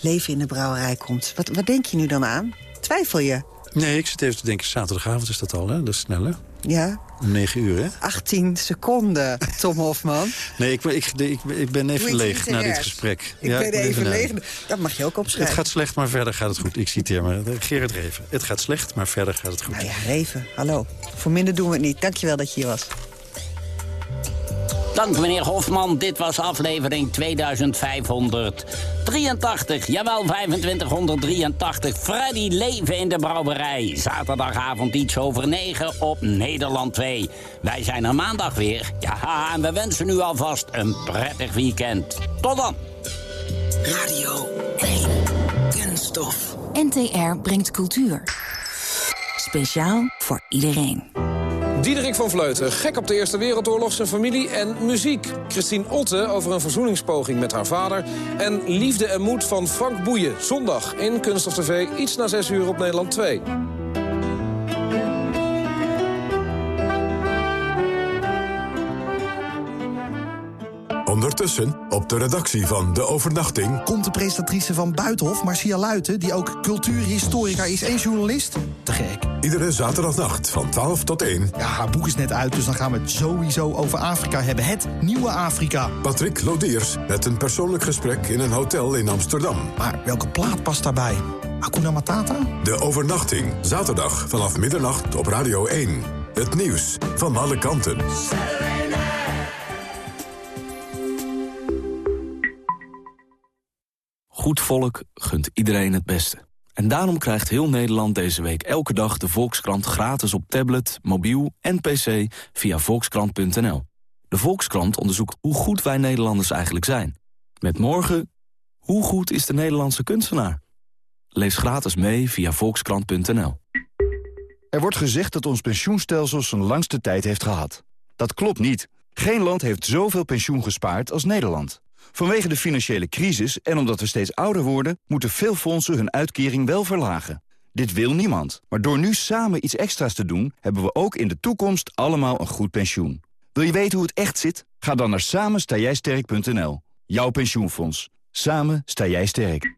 leven in de brouwerij komt. Wat, wat denk je nu dan aan? Twijfel je? Nee, ik zit even te denken, zaterdagavond is dat al, hè? Dat is snel, hè? Ja. Om 9 uur, hè? 18 seconden, Tom Hofman. nee, ik, ik, ik, ik ben even leeg na dit gesprek. Ik ja, ben even leeg. Dat mag je ook opschrijven. Het gaat slecht, maar verder gaat het goed. Ik citeer maar Gerrit Reven. Het gaat slecht, maar verder gaat het goed. Nou ja, Reven, hallo. Voor minder doen we het niet. Dankjewel dat je hier was. Dank meneer Hofman. Dit was aflevering 2583. Jawel, 2583. Freddy Leven in de Brouwerij. Zaterdagavond iets over 9 op Nederland 2. Wij zijn er maandag weer. Ja, en we wensen u alvast een prettig weekend. Tot dan. Radio 1. Kunststof. NTR brengt cultuur. Speciaal voor iedereen. Diederik van Vleuten, gek op de Eerste Wereldoorlog, zijn familie en muziek. Christine Otte over een verzoeningspoging met haar vader. En Liefde en Moed van Frank Boeien. Zondag in Kunst of TV, iets na 6 uur op Nederland 2. Ondertussen, op de redactie van De Overnachting... komt de presentatrice van Buitenhof, Marcia Luiten... die ook cultuurhistorica is en journalist. Te gek. Iedere zaterdagnacht van 12 tot 1. Ja, haar boek is net uit, dus dan gaan we het sowieso over Afrika hebben. Het nieuwe Afrika. Patrick Lodiers met een persoonlijk gesprek in een hotel in Amsterdam. Maar welke plaat past daarbij? Hakuna Matata? De Overnachting, zaterdag vanaf middernacht op Radio 1. Het nieuws van alle kanten. Goed volk gunt iedereen het beste. En daarom krijgt heel Nederland deze week elke dag de Volkskrant gratis op tablet, mobiel en pc via volkskrant.nl. De Volkskrant onderzoekt hoe goed wij Nederlanders eigenlijk zijn. Met morgen, hoe goed is de Nederlandse kunstenaar? Lees gratis mee via volkskrant.nl. Er wordt gezegd dat ons pensioenstelsel zijn langste tijd heeft gehad. Dat klopt niet. Geen land heeft zoveel pensioen gespaard als Nederland. Vanwege de financiële crisis en omdat we steeds ouder worden... moeten veel fondsen hun uitkering wel verlagen. Dit wil niemand. Maar door nu samen iets extra's te doen... hebben we ook in de toekomst allemaal een goed pensioen. Wil je weten hoe het echt zit? Ga dan naar samenstaaijsterk.nl. Jouw pensioenfonds. Samen sta jij sterk.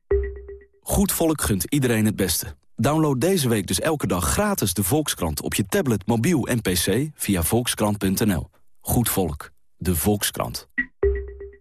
Goed volk gunt iedereen het beste. Download deze week dus elke dag gratis de Volkskrant op je tablet, mobiel en pc via volkskrant.nl. Goed volk. De Volkskrant.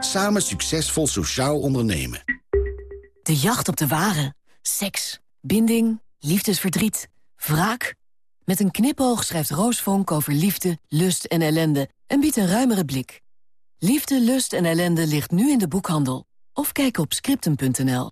Samen succesvol sociaal ondernemen. De jacht op de ware. Seks, binding, liefdesverdriet, wraak. Met een knipoog schrijft Roos Vonk over liefde, lust en ellende... en biedt een ruimere blik. Liefde, lust en ellende ligt nu in de boekhandel. Of kijk op scriptum.nl.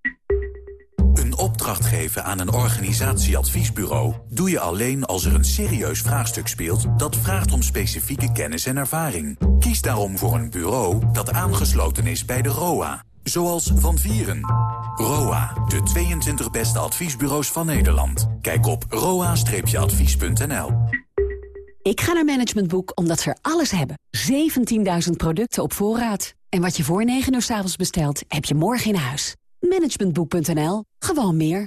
Opdracht geven aan een organisatieadviesbureau... doe je alleen als er een serieus vraagstuk speelt... dat vraagt om specifieke kennis en ervaring. Kies daarom voor een bureau dat aangesloten is bij de ROA. Zoals Van Vieren. ROA, de 22 beste adviesbureaus van Nederland. Kijk op roa-advies.nl. Ik ga naar Management Boek omdat ze er alles hebben. 17.000 producten op voorraad. En wat je voor 9 uur s avonds bestelt, heb je morgen in huis. Managementboek.nl. Gewoon meer.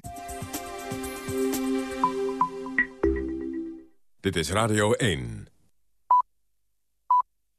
Dit is Radio 1.